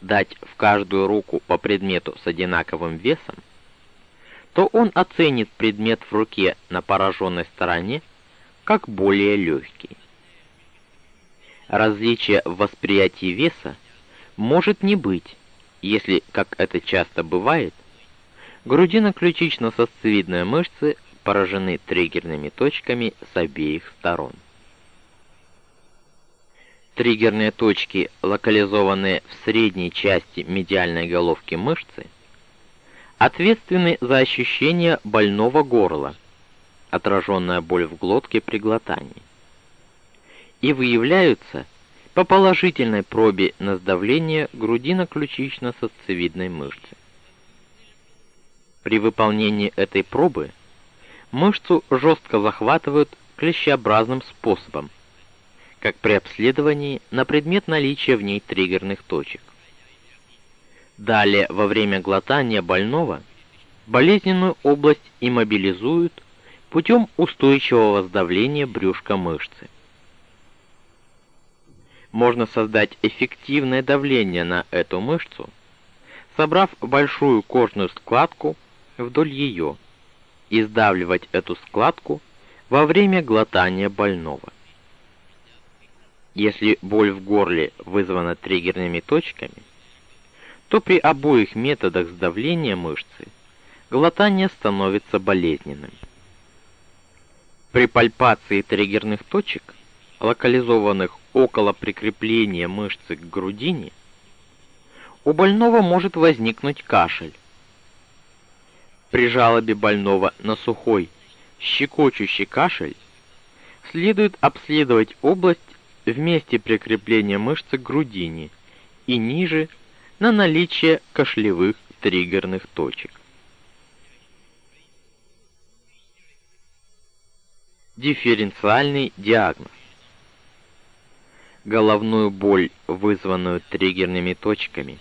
дать в каждую руку по предмету с одинаковым весом, то он оценит предмет в руке на пораженной стороне как более легкий. Различия в восприятии веса может не быть, если, как это часто бывает, грудино-ключично-сосцевидные мышцы поражены триггерными точками с обеих сторон. Триггерные точки, локализованные в средней части медиальной головки мышцы, ответственны за ощущение больного горла, отраженная боль в глотке при глотании, и выявляются по положительной пробе на сдавление грудино-ключично-сосцевидной мышцы. При выполнении этой пробы мышцу жестко захватывают клещеобразным способом, как при обследовании на предмет наличия в ней триггерных точек. Далее, во время глотания больного, болезненную область иммобилизуют путем устойчивого сдавления брюшка мышцы. Можно создать эффективное давление на эту мышцу, собрав большую кожную складку вдоль ее и сдавливать эту складку во время глотания больного. Если боль в горле вызвана триггерными точками, то при обоих методах сдавления мышцы глотание становится болезненным. При пальпации триггерных точек, локализованных около прикрепления мышцы к грудине, у больного может возникнуть кашель. При жалобе больного на сухой, щекочущий кашель следует обследовать область в месте прикрепления мышцы к грудине и ниже на наличие кашлевых триггерных точек. Дифференциальный диагноз. Головную боль, вызванную триггерными точками,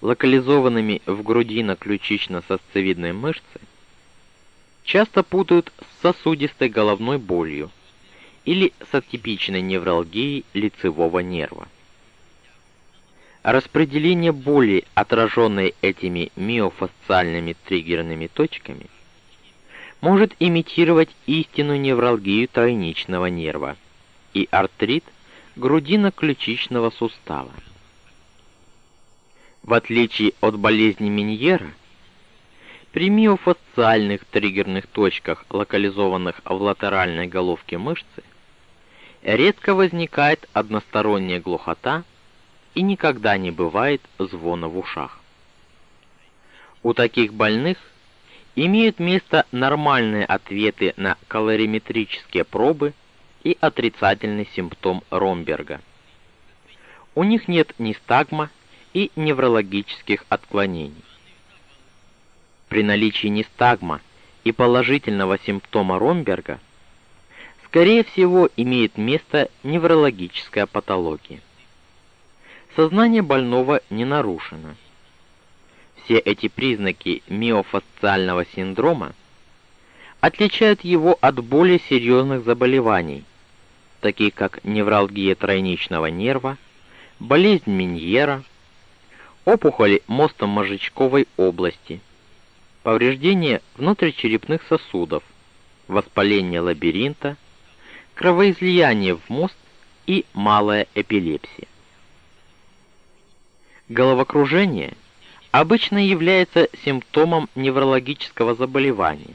локализованными в грудино-ключично-сосцевидной мышце, часто путают с сосудистой головной болью или с атипичной невралгией лицевого нерва. Распределение боли, отраженной этими миофасциальными триггерными точками, может имитировать истинную невралгию тройничного нерва и артрит грудино-ключичного сустава. В отличие от болезни Меньера, при миофасциальных триггерных точках, локализованных в латеральной головке мышцы, редко возникает односторонняя глухота и никогда не бывает звона в ушах. У таких больных имеют место нормальные ответы на калориметрические пробы и отрицательный симптом Ромберга. У них нет ни стагма и неврологических отклонений. При наличии нестагма и положительного симптома Ромберга скорее всего имеет место неврологическая патология. Сознание больного не нарушено. Все эти признаки миофасциального синдрома отличают его от более серьезных заболеваний, таких как невралгия тройничного нерва, болезнь Меньера, опухоли мозжечковой области, повреждение внутричерепных сосудов, воспаление лабиринта, кровоизлияние в мозг и малая эпилепсия. Головокружение обычно является симптомом неврологического заболевания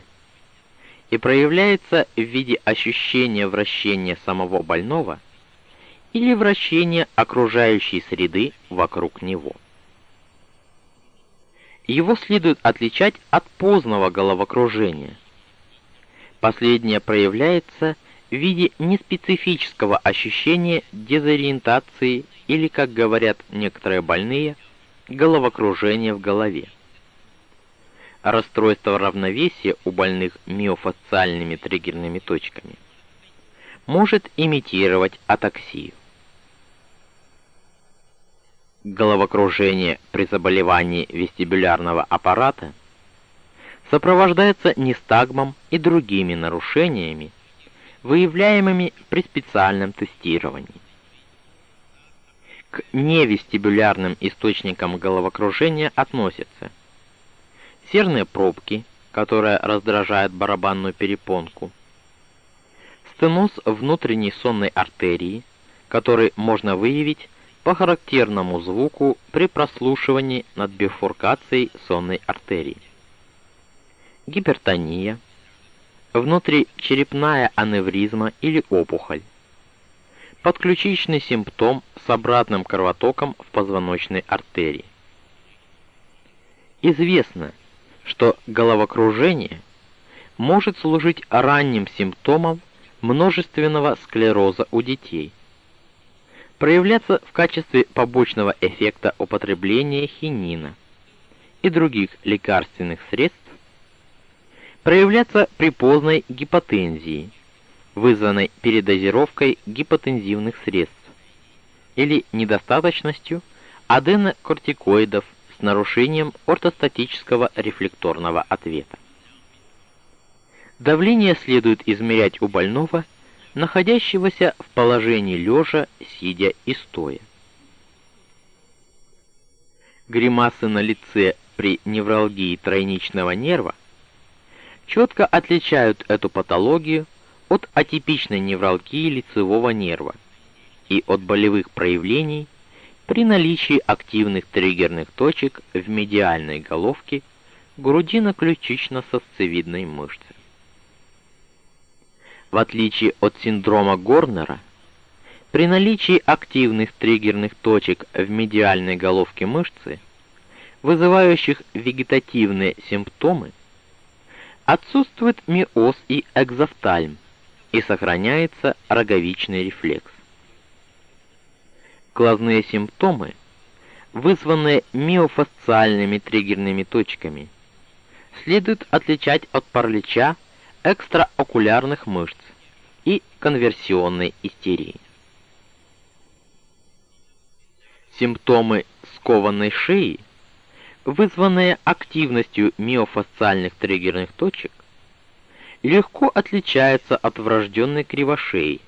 и проявляется в виде ощущения вращения самого больного или вращения окружающей среды вокруг него. Его следует отличать от позднего головокружения. Последнее проявляется в виде неспецифического ощущения дезориентации или, как говорят некоторые больные, головокружения в голове. Расстройство равновесия у больных миофасциальными триггерными точками может имитировать атаксию. Головокружение при заболевании вестибулярного аппарата сопровождается нестагмом и другими нарушениями, выявляемыми при специальном тестировании. К невестибулярным источникам головокружения относятся серные пробки, которые раздражают барабанную перепонку, стеноз внутренней сонной артерии, который можно выявить по характерному звуку при прослушивании над бифуркацией сонной артерии. Гипертония, внутричерепная аневризма или опухоль. Подключичный симптом с обратным кровотоком в позвоночной артерии. Известно, что головокружение может служить ранним симптомом множественного склероза у детей проявляться в качестве побочного эффекта употребления хинина и других лекарственных средств, проявляться при поздней гипотензии, вызванной передозировкой гипотензивных средств или недостаточностью аденокортикоидов с нарушением ортостатического рефлекторного ответа. Давление следует измерять у больного находящегося в положении лежа, сидя и стоя. Гримасы на лице при невралгии тройничного нерва четко отличают эту патологию от атипичной невралгии лицевого нерва и от болевых проявлений при наличии активных триггерных точек в медиальной головке грудино-ключично-сосцевидной мышцы. В отличие от синдрома Горнера, при наличии активных триггерных точек в медиальной головке мышцы, вызывающих вегетативные симптомы, отсутствует миоз и экзофтальм и сохраняется роговичный рефлекс. Глазные симптомы, вызванные миофасциальными триггерными точками, следует отличать от паралича экстраокулярных мышц и конверсионной истерии. Симптомы скованной шеи, вызванные активностью миофасциальных триггерных точек, легко отличаются от врожденной кривошеи,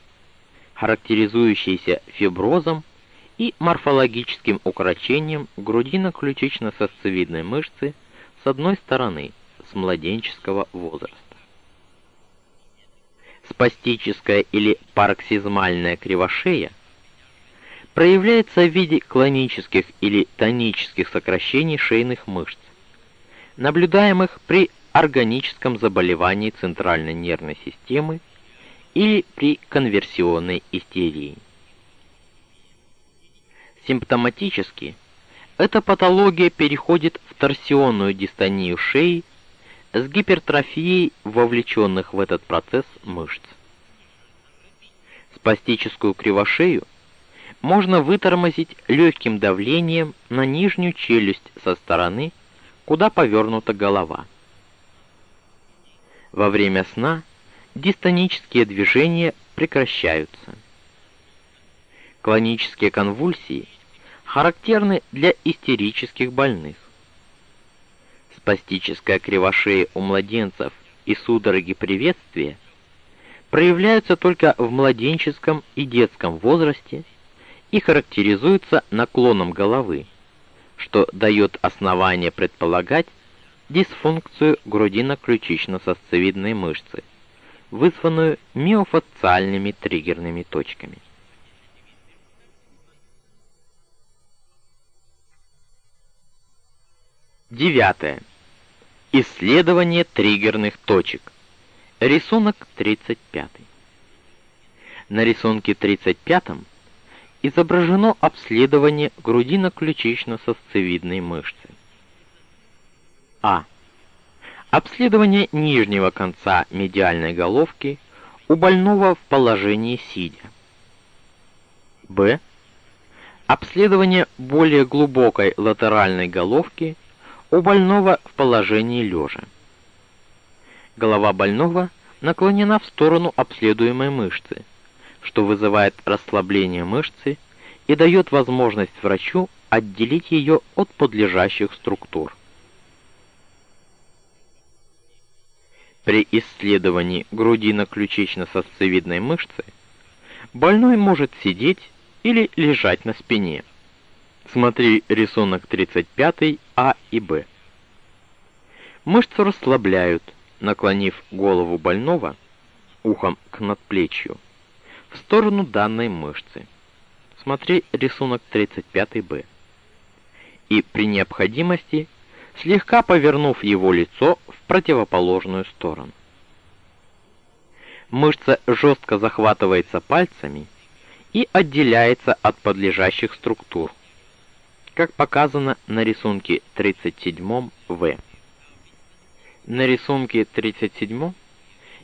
характеризующейся фиброзом и морфологическим укорочением грудино-ключично-сосцевидной мышцы с одной стороны с младенческого возраста. Спастическая или пароксизмальная кривошея проявляется в виде клонических или тонических сокращений шейных мышц, наблюдаемых при органическом заболевании центральной нервной системы или при конверсионной истерии. Симптоматически эта патология переходит в торсионную дистонию шеи с гипертрофией вовлеченных в этот процесс мышц. Спастическую кривошею можно вытормозить легким давлением на нижнюю челюсть со стороны, куда повернута голова. Во время сна дистонические движения прекращаются. Клонические конвульсии характерны для истерических больных. Спастическая кривошея у младенцев и судороги приветствия проявляются только в младенческом и детском возрасте и характеризуются наклоном головы, что дает основание предполагать дисфункцию грудино-ключично-сосцевидной мышцы, вызванную миофасциальными триггерными точками. Девятое. Исследование триггерных точек. Рисунок 35. На рисунке 35 изображено обследование грудино-ключично-сосцевидной мышцы. А. Обследование нижнего конца медиальной головки у больного в положении сидя. Б. Обследование более глубокой латеральной головки у больного в положении лежа. Голова больного наклонена в сторону обследуемой мышцы, что вызывает расслабление мышцы и дает возможность врачу отделить ее от подлежащих структур. При исследовании грудино-ключично-сосцевидной мышцы больной может сидеть или лежать на спине. Смотри рисунок 35 А и Б. Мышцу расслабляют, наклонив голову больного ухом к надплечью в сторону данной мышцы. Смотри рисунок 35Б. И при необходимости слегка повернув его лицо в противоположную сторону. Мышца жестко захватывается пальцами и отделяется от подлежащих структур, как показано на рисунке 37В. На рисунке 37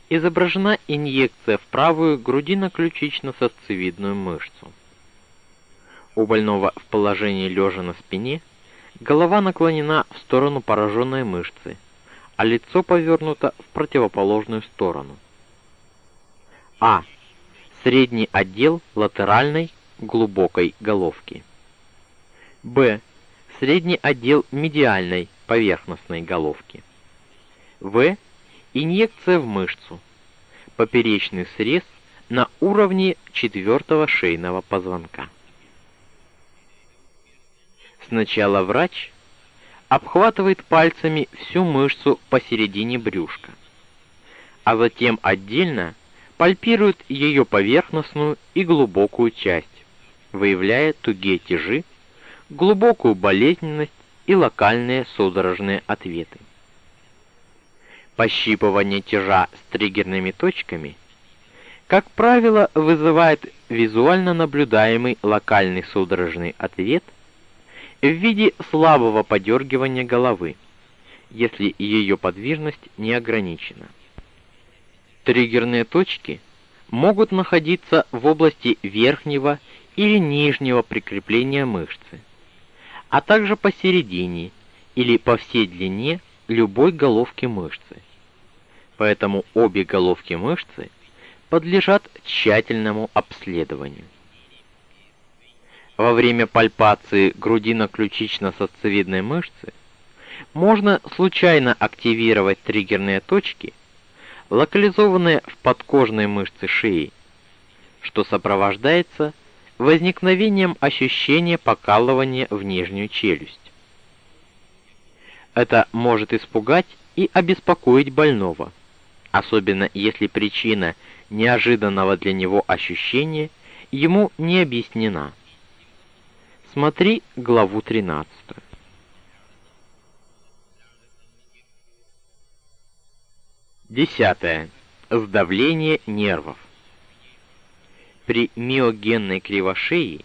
изображена инъекция в правую грудино-ключично-сосцевидную мышцу. У больного в положении лежа на спине голова наклонена в сторону пораженной мышцы, а лицо повернуто в противоположную сторону. А. Средний отдел латеральной глубокой головки. Б. Средний отдел медиальной поверхностной головки. В. Инъекция в мышцу. Поперечный срез на уровне четвертого шейного позвонка. Сначала врач обхватывает пальцами всю мышцу посередине брюшка, а затем отдельно пальпирует ее поверхностную и глубокую часть, выявляя тугие тяжи, глубокую болезненность и локальные судорожные ответы. Пощипывание тяжа с триггерными точками, как правило, вызывает визуально наблюдаемый локальный судорожный ответ в виде слабого подергивания головы, если ее подвижность не ограничена. Триггерные точки могут находиться в области верхнего или нижнего прикрепления мышцы, а также посередине или по всей длине любой головки мышцы поэтому обе головки мышцы подлежат тщательному обследованию. Во время пальпации грудино-ключично-сосцевидной мышцы можно случайно активировать триггерные точки, локализованные в подкожной мышце шеи, что сопровождается возникновением ощущения покалывания в нижнюю челюсть. Это может испугать и обеспокоить больного особенно если причина неожиданного для него ощущения ему не объяснена. Смотри главу 13. Десятое. Сдавление нервов. При миогенной кривошеи,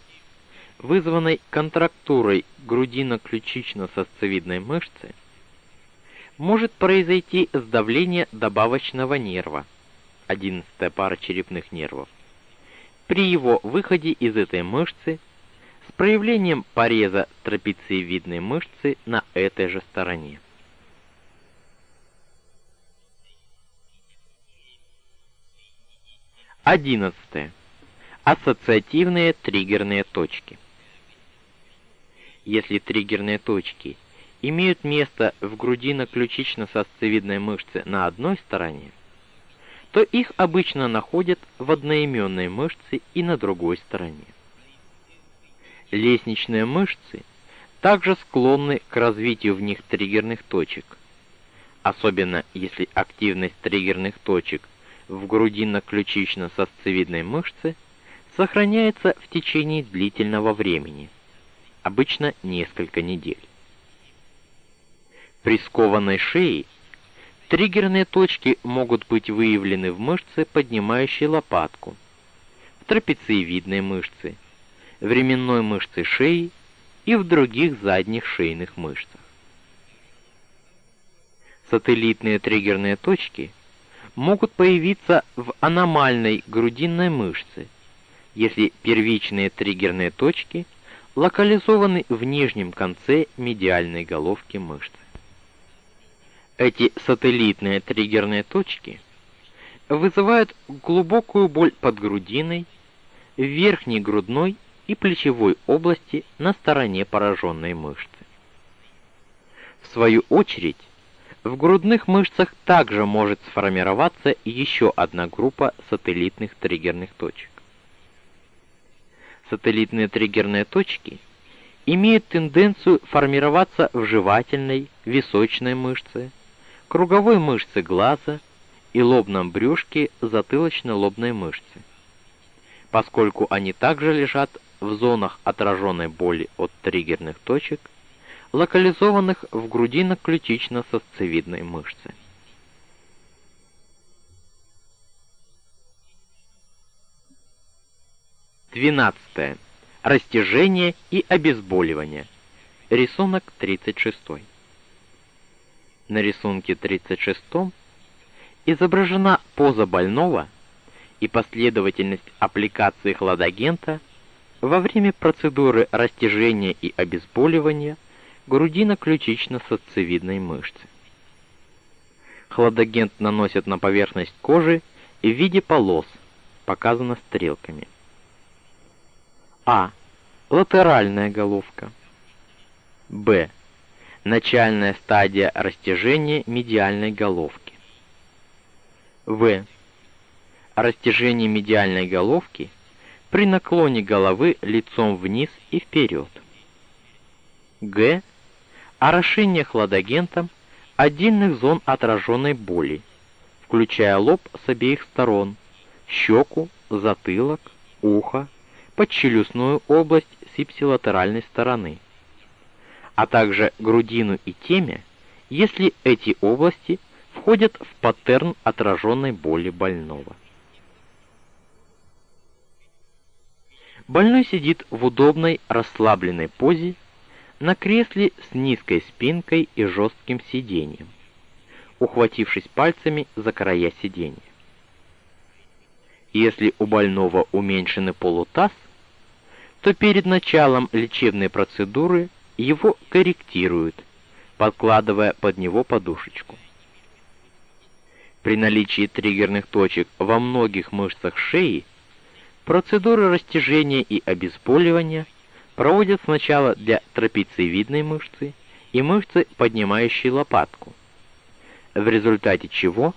вызванной контрактурой грудино-ключично-сосцевидной мышцы, может произойти сдавление добавочного нерва, 11 пара черепных нервов. При его выходе из этой мышцы проявлением пореза трапециевидной мышцы на этой же стороне. Одиннадцатое. Ассоциативные триггерные точки. Если триггерные точки имеют место в грудино-ключично-сосцевидной мышце на одной стороне, то их обычно находят в одноименной мышце и на другой стороне. Лестничные мышцы также склонны к развитию в них триггерных точек, особенно если активность триггерных точек в грудино-ключично-сосцевидной мышце сохраняется в течение длительного времени, обычно несколько недель. При скованной шее триггерные точки могут быть выявлены в мышце, поднимающей лопатку, в трапециевидной мышце, временной мышце шеи и в других задних шейных мышцах. Сателлитные триггерные точки – могут появиться в аномальной грудинной мышце, если первичные триггерные точки локализованы в нижнем конце медиальной головки мышцы. Эти сателлитные триггерные точки вызывают глубокую боль под грудиной, верхней грудной и плечевой области на стороне пораженной мышцы. В свою очередь, в грудных мышцах также может сформироваться еще одна группа сателлитных триггерных точек. Сателлитные триггерные точки имеют тенденцию формироваться в жевательной, височной мышце, круговой мышце глаза и лобном брюшке затылочно-лобной мышцы. Поскольку они также лежат в зонах отраженной боли от триггерных точек, локализованных в грудино-ключично-сосцевидной мышце. Двенадцатое. Растяжение и обезболивание. Рисунок 36. На рисунке 36 изображена поза больного и последовательность аппликации хладагента во время процедуры растяжения и обезболивания грудино-ключично-сосцевидной мышцы. Хладагент наносят на поверхность кожи в виде полос, показано стрелками. А. Латеральная головка. Б. Начальная стадия растяжения медиальной головки. В. Растяжение медиальной головки при наклоне головы лицом вниз и вперед. Г орошение хладагентом отдельных зон отраженной боли, включая лоб с обеих сторон, щеку, затылок, ухо, подчелюстную область с ипсилатеральной стороны, а также грудину и темя, если эти области входят в паттерн отраженной боли больного. Больной сидит в удобной расслабленной позе на кресле с низкой спинкой и жестким сиденьем, ухватившись пальцами за края сиденья. Если у больного уменьшенный полутаз, то перед началом лечебной процедуры его корректируют, подкладывая под него подушечку. При наличии триггерных точек во многих мышцах шеи процедуры растяжения и обезболивания проводят сначала для трапециевидной мышцы и мышцы, поднимающей лопатку, в результате чего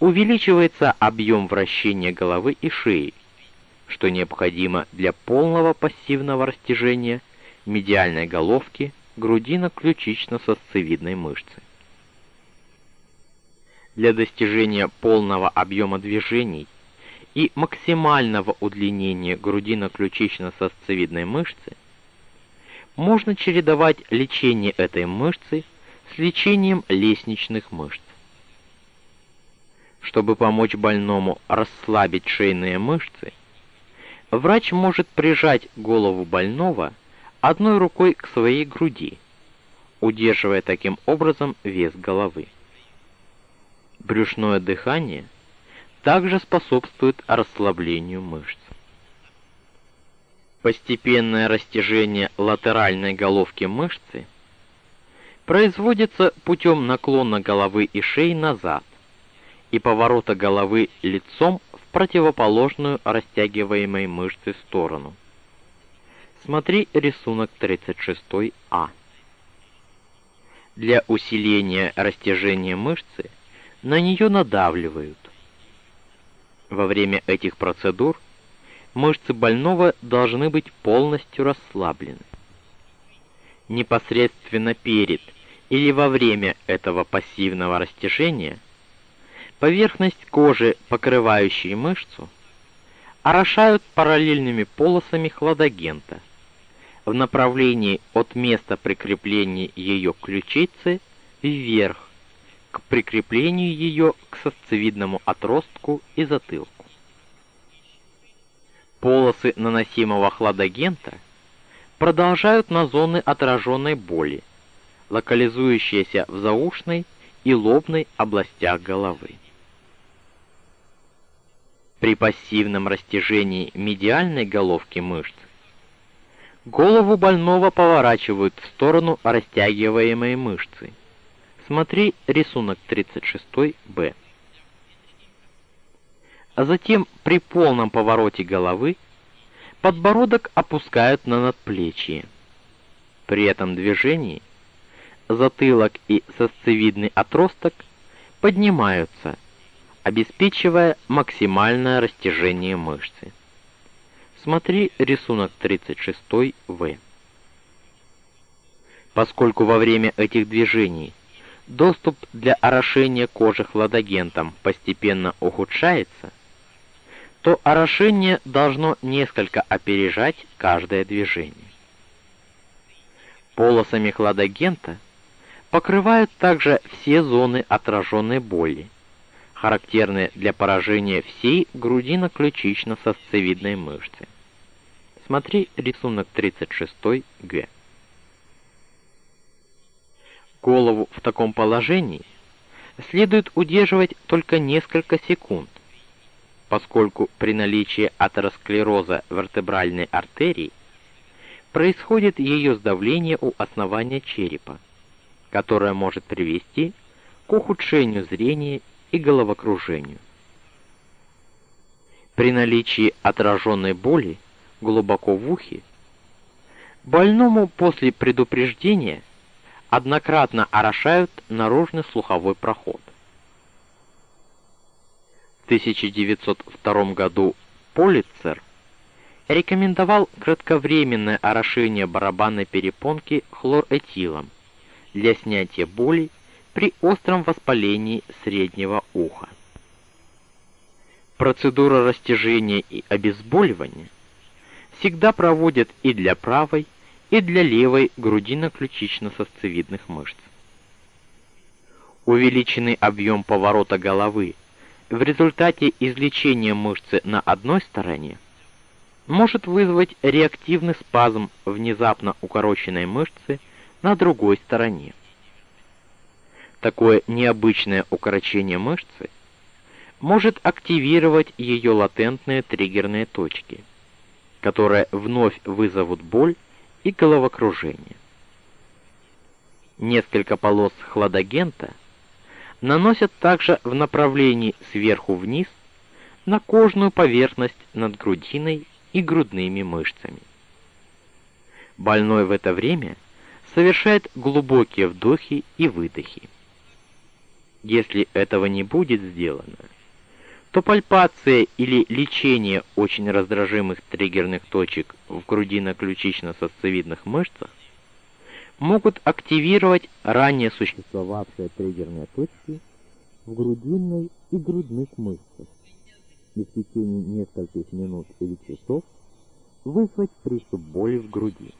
увеличивается объем вращения головы и шеи, что необходимо для полного пассивного растяжения медиальной головки грудино-ключично-сосцевидной мышцы. Для достижения полного объема движений и максимального удлинения грудино-ключично-сосцевидной мышцы можно чередовать лечение этой мышцы с лечением лестничных мышц. Чтобы помочь больному расслабить шейные мышцы, врач может прижать голову больного одной рукой к своей груди, удерживая таким образом вес головы. Брюшное дыхание также способствует расслаблению мышц. Постепенное растяжение латеральной головки мышцы производится путем наклона головы и шеи назад и поворота головы лицом в противоположную растягиваемой мышце сторону. Смотри рисунок 36А. Для усиления растяжения мышцы на нее надавливают. Во время этих процедур мышцы больного должны быть полностью расслаблены. Непосредственно перед или во время этого пассивного растяжения – Поверхность кожи, покрывающей мышцу, орошают параллельными полосами хладагента в направлении от места прикрепления ее к ключице вверх к прикреплению ее сосцевидному отростку и затылку. Полосы наносимого хладагента продолжают на зоны отраженной боли, локализующиеся в заушной и лобной областях головы. При пассивном растяжении медиальной головки мышц голову больного поворачивают в сторону растягиваемой мышцы. Смотри рисунок 36-Б. А затем при полном повороте головы подбородок опускают на надплечье. При этом движении затылок и сосцевидный отросток поднимаются – обеспечивая максимальное растяжение мышцы. Смотри рисунок 36В. Поскольку во время этих движений доступ для орошения кожи хладагентом постепенно ухудшается, то орошение должно несколько опережать каждое движение. Полосами хладагента покрывают также все зоны отраженной боли, характерны для поражения всей грудино-ключично-сосцевидной мышцы. Смотри рисунок 36-Г. Голову в таком положении следует удерживать только несколько секунд, поскольку при наличии атеросклероза вертебральной артерии происходит ее сдавление у основания черепа, которое может привести к ухудшению зрения и головокружению. При наличии отраженной боли глубоко в ухе больному после предупреждения однократно орошают наружный слуховой проход. В 1902 году Полицер рекомендовал кратковременное орошение барабанной перепонки хлоретилом для снятия боли при остром воспалении среднего уха. Процедура растяжения и обезболивания всегда проводят и для правой, и для левой грудино-ключично-сосцевидных мышц. Увеличенный объем поворота головы в результате излечения мышцы на одной стороне может вызвать реактивный спазм внезапно укороченной мышцы на другой стороне. Такое необычное укорочение мышцы может активировать ее латентные триггерные точки, которые вновь вызовут боль и головокружение. Несколько полос хладагента наносят также в направлении сверху вниз на кожную поверхность над грудиной и грудными мышцами. Больной в это время совершает глубокие вдохи и выдохи. Если этого не будет сделано, то пальпация или лечение очень раздражимых триггерных точек в грудино-ключично-сосцевидных мышцах могут активировать ранее существовавшие триггерные точки в грудинной и грудных мышцах и в течение нескольких минут или часов вызвать приступ боли в груди.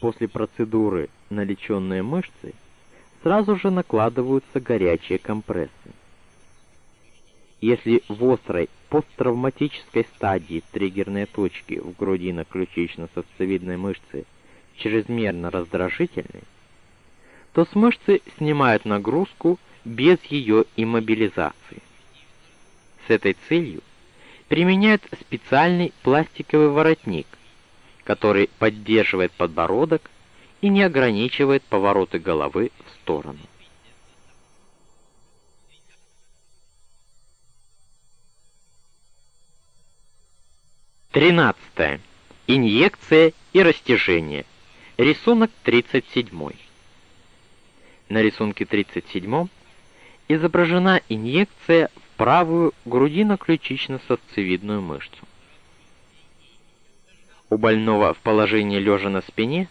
После процедуры на лечённые мышцы сразу же накладываются горячие компрессы. Если в острой посттравматической стадии триггерные точки в грудино-ключично-сосцевидной мышце чрезмерно раздражительны, то с мышцы снимают нагрузку без ее иммобилизации. С этой целью применяют специальный пластиковый воротник, который поддерживает подбородок и не ограничивает повороты головы в сторону. Тринадцатое. Инъекция и растяжение. Рисунок 37. На рисунке 37 изображена инъекция в правую грудино-ключично-сосцевидную мышцу. У больного в положении лежа на спине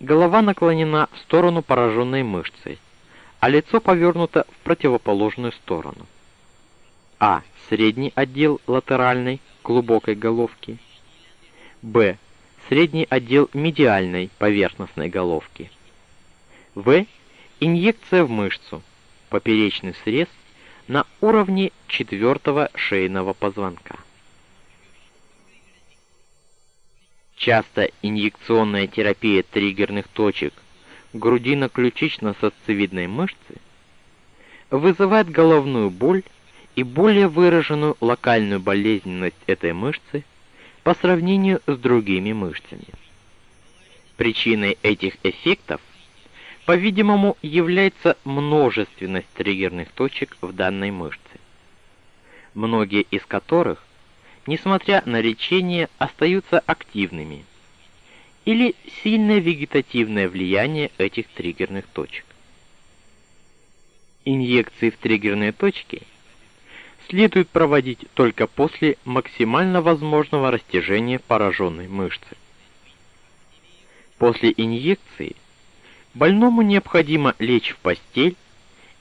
голова наклонена в сторону пораженной мышцы, а лицо повернуто в противоположную сторону. А. Средний отдел латеральной глубокой головки. Б. Средний отдел медиальной поверхностной головки. В. Инъекция в мышцу. Поперечный срез на уровне четвертого шейного позвонка. Часто инъекционная терапия триггерных точек грудино-ключично-сосцевидной мышцы вызывает головную боль и более выраженную локальную болезненность этой мышцы по сравнению с другими мышцами. Причиной этих эффектов, по-видимому, является множественность триггерных точек в данной мышце, многие из которых, несмотря на лечение, остаются активными, или сильное вегетативное влияние этих триггерных точек. Инъекции в триггерные точки – следует проводить только после максимально возможного растяжения пораженной мышцы. После инъекции больному необходимо лечь в постель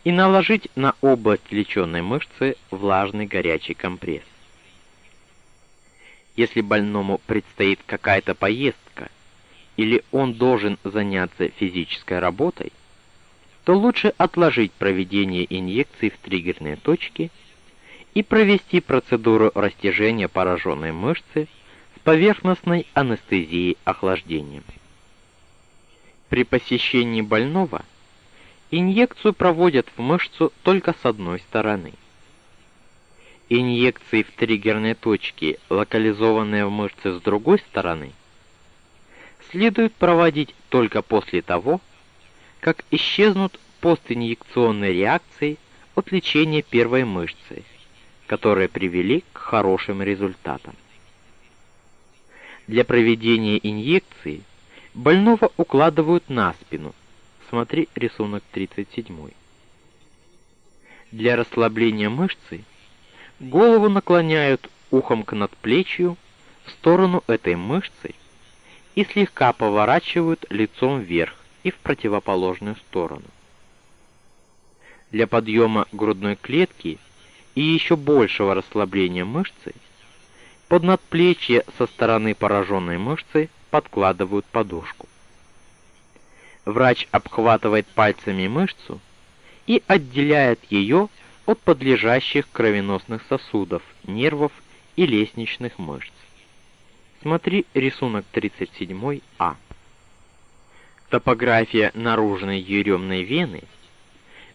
и наложить на область лечённой мышцы влажный горячий компресс. Если больному предстоит какая-то поездка или он должен заняться физической работой, то лучше отложить проведение инъекций в триггерные точки и провести процедуру растяжения пораженной мышцы с поверхностной анестезией охлаждением. При посещении больного инъекцию проводят в мышцу только с одной стороны. Инъекции в триггерные точки, локализованные в мышце с другой стороны, следует проводить только после того, как исчезнут постинъекционные реакции от лечения первой мышцы которые привели к хорошим результатам. Для проведения инъекции больного укладывают на спину. Смотри рисунок 37. Для расслабления мышцы голову наклоняют ухом к надплечью в сторону этой мышцы и слегка поворачивают лицом вверх и в противоположную сторону. Для подъема грудной клетки – и еще большего расслабления мышцы, под надплечье со стороны пораженной мышцы подкладывают подушку. Врач обхватывает пальцами мышцу и отделяет ее от подлежащих кровеносных сосудов, нервов и лестничных мышц. Смотри рисунок 37А. Топография наружной еремной вены –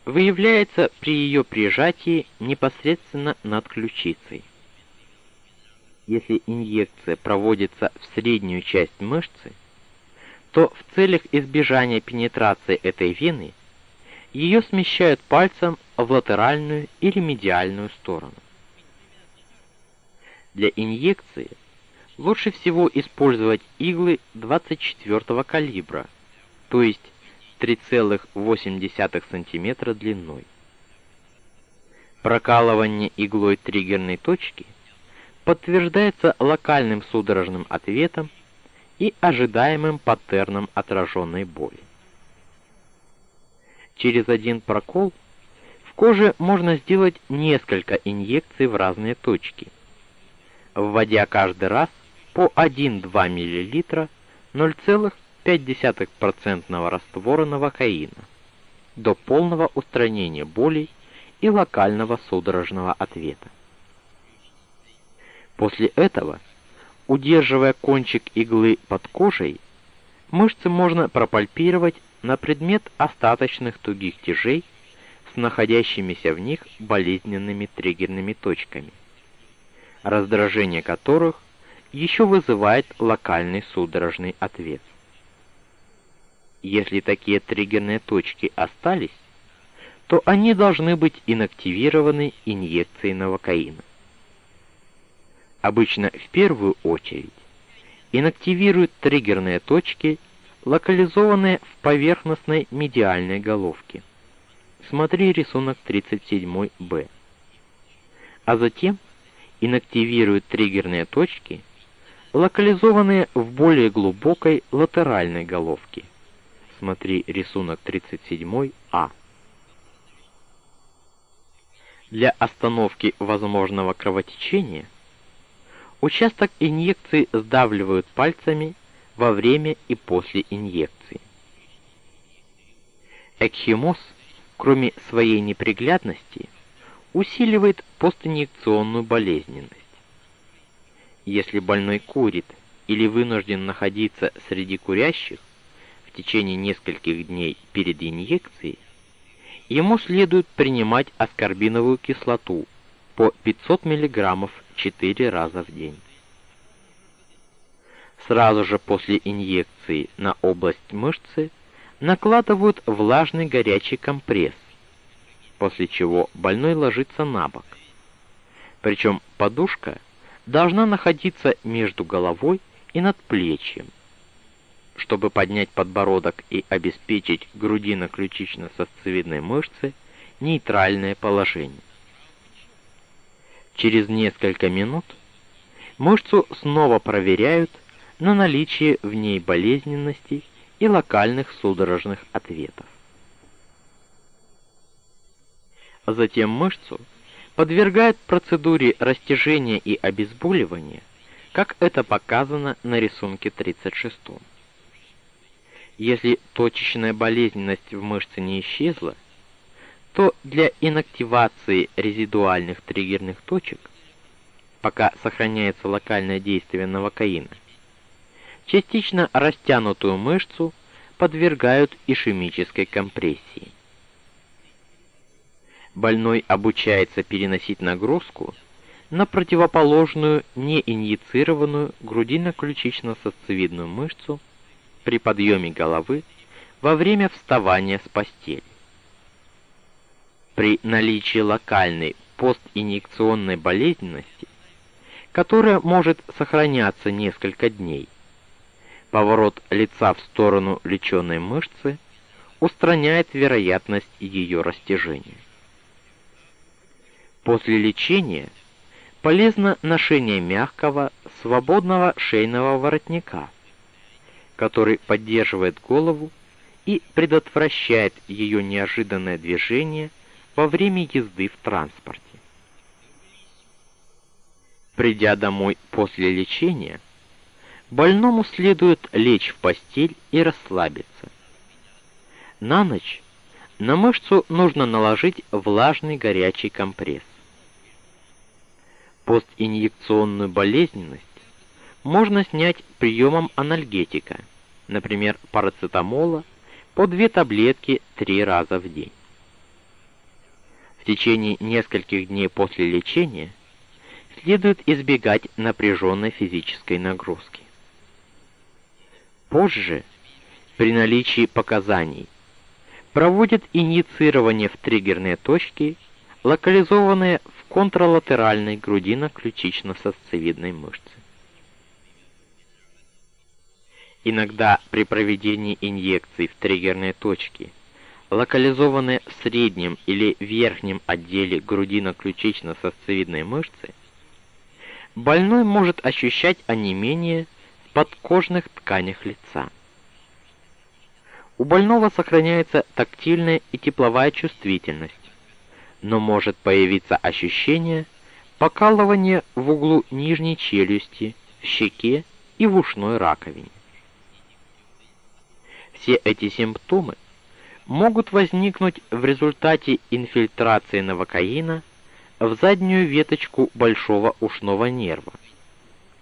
выявляется при ее прижатии непосредственно над ключицей. Если инъекция проводится в среднюю часть мышцы, то в целях избежания пенетрации этой вены ее смещают пальцем в латеральную или медиальную сторону. Для инъекции лучше всего использовать иглы 24 калибра, то есть 3,8 см длиной. Прокалывание иглой триггерной точки подтверждается локальным судорожным ответом и ожидаемым паттерном отраженной боли. Через один прокол в коже можно сделать несколько инъекций в разные точки, вводя каждый раз по 1-2 мл 0,5 0,5% раствора новокаина до полного устранения болей и локального судорожного ответа. После этого, удерживая кончик иглы под кожей, мышцы можно пропальпировать на предмет остаточных тугих тяжей с находящимися в них болезненными триггерными точками, раздражение которых еще вызывает локальный судорожный ответ. Если такие триггерные точки остались, то они должны быть инактивированы инъекцией новокаина. Обычно в первую очередь инактивируют триггерные точки, локализованные в поверхностной медиальной головке. Смотри рисунок 37-Б. А затем инактивируют триггерные точки, локализованные в более глубокой латеральной головке. Смотри рисунок 37А. Для остановки возможного кровотечения участок инъекции сдавливают пальцами во время и после инъекции. Экхимоз, кроме своей неприглядности, усиливает постинъекционную болезненность. Если больной курит или вынужден находиться среди курящих течение нескольких дней перед инъекцией, ему следует принимать аскорбиновую кислоту по 500 мг 4 раза в день. Сразу же после инъекции на область мышцы накладывают влажный горячий компресс, после чего больной ложится на бок. Причем подушка должна находиться между головой и надплечьем, чтобы поднять подбородок и обеспечить грудино-ключично-сосцевидной мышцы нейтральное положение. Через несколько минут мышцу снова проверяют на наличие в ней болезненности и локальных судорожных ответов. Затем мышцу подвергают процедуре растяжения и обезболивания, как это показано на рисунке 36. Если точечная болезненность в мышце не исчезла, то для инактивации резидуальных триггерных точек, пока сохраняется локальное действие новокаина, частично растянутую мышцу подвергают ишемической компрессии. Больной обучается переносить нагрузку на противоположную неинъецированную грудино-ключично-сосцевидную мышцу при подъеме головы во время вставания с постели. При наличии локальной постинъекционной болезненности, которая может сохраняться несколько дней, поворот лица в сторону лечёной мышцы устраняет вероятность ее растяжения. После лечения полезно ношение мягкого, свободного шейного воротника – который поддерживает голову и предотвращает ее неожиданное движение во время езды в транспорте. Придя домой после лечения, больному следует лечь в постель и расслабиться. На ночь на мышцу нужно наложить влажный горячий компресс. Постинъекционную болезненность можно снять приемом анальгетика, например, парацетамола, по две таблетки три раза в день. В течение нескольких дней после лечения следует избегать напряженной физической нагрузки. Позже, при наличии показаний, проводят инициирование в триггерные точки, локализованные в контралатеральной грудино-ключично-сосцевидной мышце. Иногда при проведении инъекций в триггерные точки, локализованные в среднем или верхнем отделе грудино-ключично-сосцевидной мышцы, больной может ощущать онемение в подкожных тканях лица. У больного сохраняется тактильная и тепловая чувствительность, но может появиться ощущение покалывания в углу нижней челюсти, в щеке и в ушной раковине. Все эти симптомы могут возникнуть в результате инфильтрации новокаина в заднюю веточку большого ушного нерва,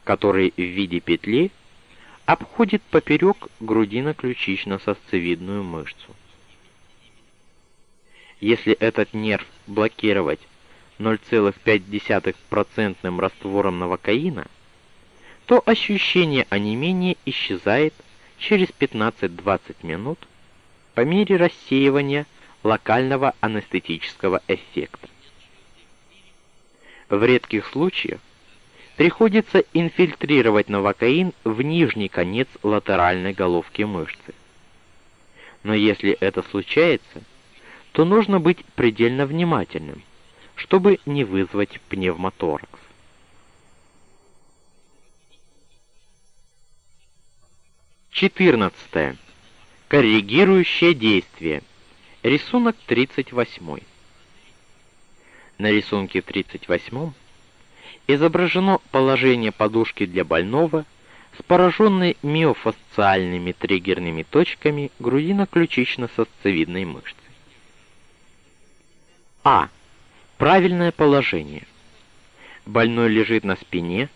который в виде петли обходит поперек грудино-ключично-сосцевидную мышцу. Если этот нерв блокировать 0,5% раствором новокаина, то ощущение онемения исчезает через 15-20 минут по мере рассеивания локального анестетического эффекта. В редких случаях приходится инфильтрировать новокаин в нижний конец латеральной головки мышцы. Но если это случается, то нужно быть предельно внимательным, чтобы не вызвать пневмоторакс. Четырнадцатое. Коррегирующее действие. Рисунок 38. На рисунке 38 изображено положение подушки для больного с пораженной миофасциальными триггерными точками грудино-ключично-сосцевидной мышцы. А. Правильное положение. Больной лежит на спине,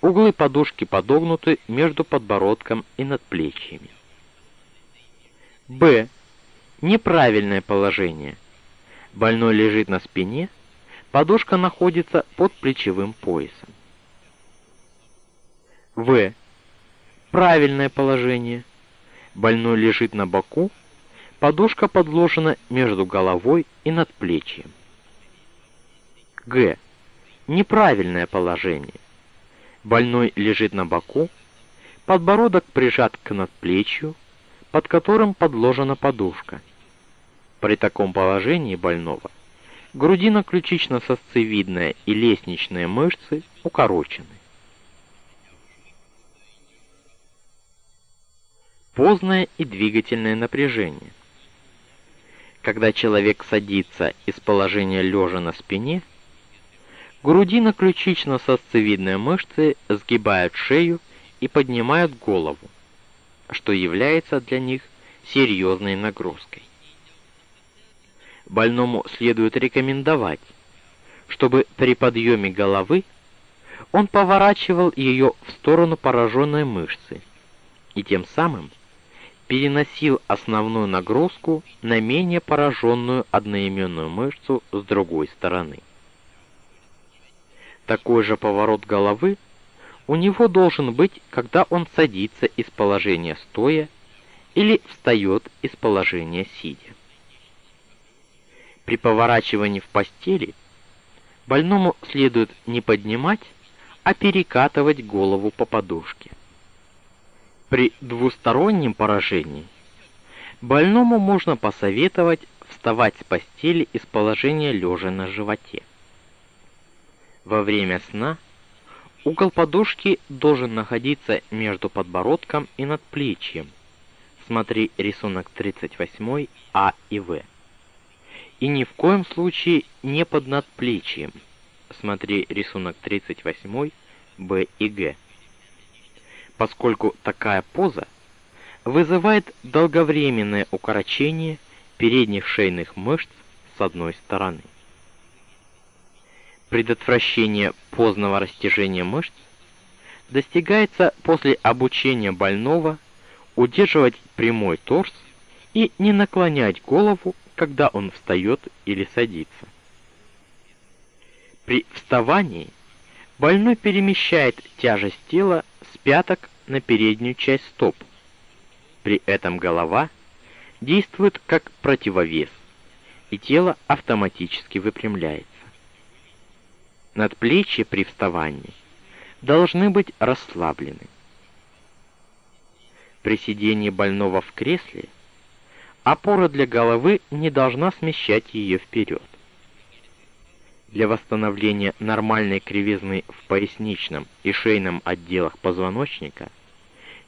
углы подушки подогнуты между подбородком и надплечьями. Б. Неправильное положение. Больной лежит на спине, подушка находится под плечевым поясом. В. Правильное положение. Больной лежит на боку, подушка подложена между головой и надплечьем. Г. Неправильное положение. Больной лежит на боку, подбородок прижат к надплечью, под которым подложена подушка. При таком положении больного грудино-ключично-сосцевидная и лестничные мышцы укорочены. Поздное и двигательное напряжение. Когда человек садится из положения лежа на спине, грудино-ключично-сосцевидные мышцы сгибают шею и поднимают голову что является для них серьезной нагрузкой. Больному следует рекомендовать, чтобы при подъеме головы он поворачивал ее в сторону пораженной мышцы и тем самым переносил основную нагрузку на менее пораженную одноименную мышцу с другой стороны. Такой же поворот головы у него должен быть, когда он садится из положения стоя или встает из положения сидя. При поворачивании в постели больному следует не поднимать, а перекатывать голову по подушке. При двустороннем поражении больному можно посоветовать вставать с постели из положения лежа на животе. Во время сна – Угол подушки должен находиться между подбородком и надплечьем. Смотри рисунок 38 А и В. И ни в коем случае не под надплечьем. Смотри рисунок 38 Б и Г. Поскольку такая поза вызывает долговременное укорочение передних шейных мышц с одной стороны предотвращение позднего растяжения мышц достигается после обучения больного удерживать прямой торс и не наклонять голову, когда он встает или садится. При вставании больной перемещает тяжесть тела с пяток на переднюю часть стоп. При этом голова действует как противовес, и тело автоматически выпрямляется надплечья при вставании должны быть расслаблены. При сидении больного в кресле опора для головы не должна смещать ее вперед. Для восстановления нормальной кривизны в поясничном и шейном отделах позвоночника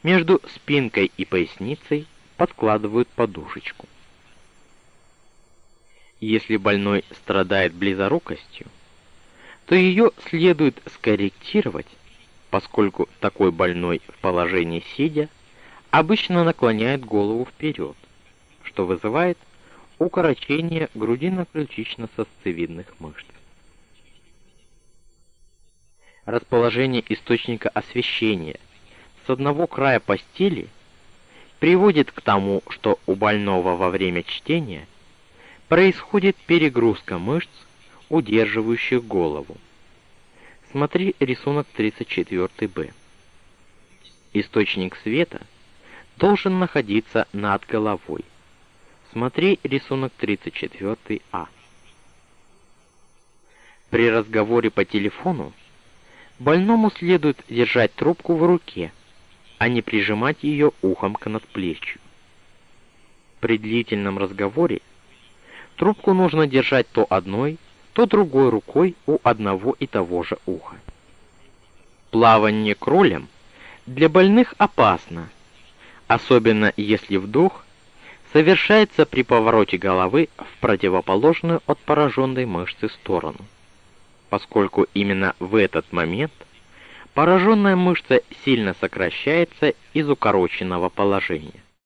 между спинкой и поясницей подкладывают подушечку. Если больной страдает близорукостью, то ее следует скорректировать, поскольку такой больной в положении сидя обычно наклоняет голову вперед, что вызывает укорочение грудино-ключично-сосцевидных мышц. Расположение источника освещения с одного края постели приводит к тому, что у больного во время чтения происходит перегрузка мышц, удерживающих голову. Смотри рисунок 34-б. Источник света должен находиться над головой. Смотри рисунок 34А. При разговоре по телефону больному следует держать трубку в руке, а не прижимать ее ухом к надплечью. При длительном разговоре трубку нужно держать то одной, то другой рукой у одного и того же уха. Плавание кролем для больных опасно, особенно если вдох совершается при повороте головы в противоположную от пораженной мышцы сторону, поскольку именно в этот момент пораженная мышца сильно сокращается из укороченного положения.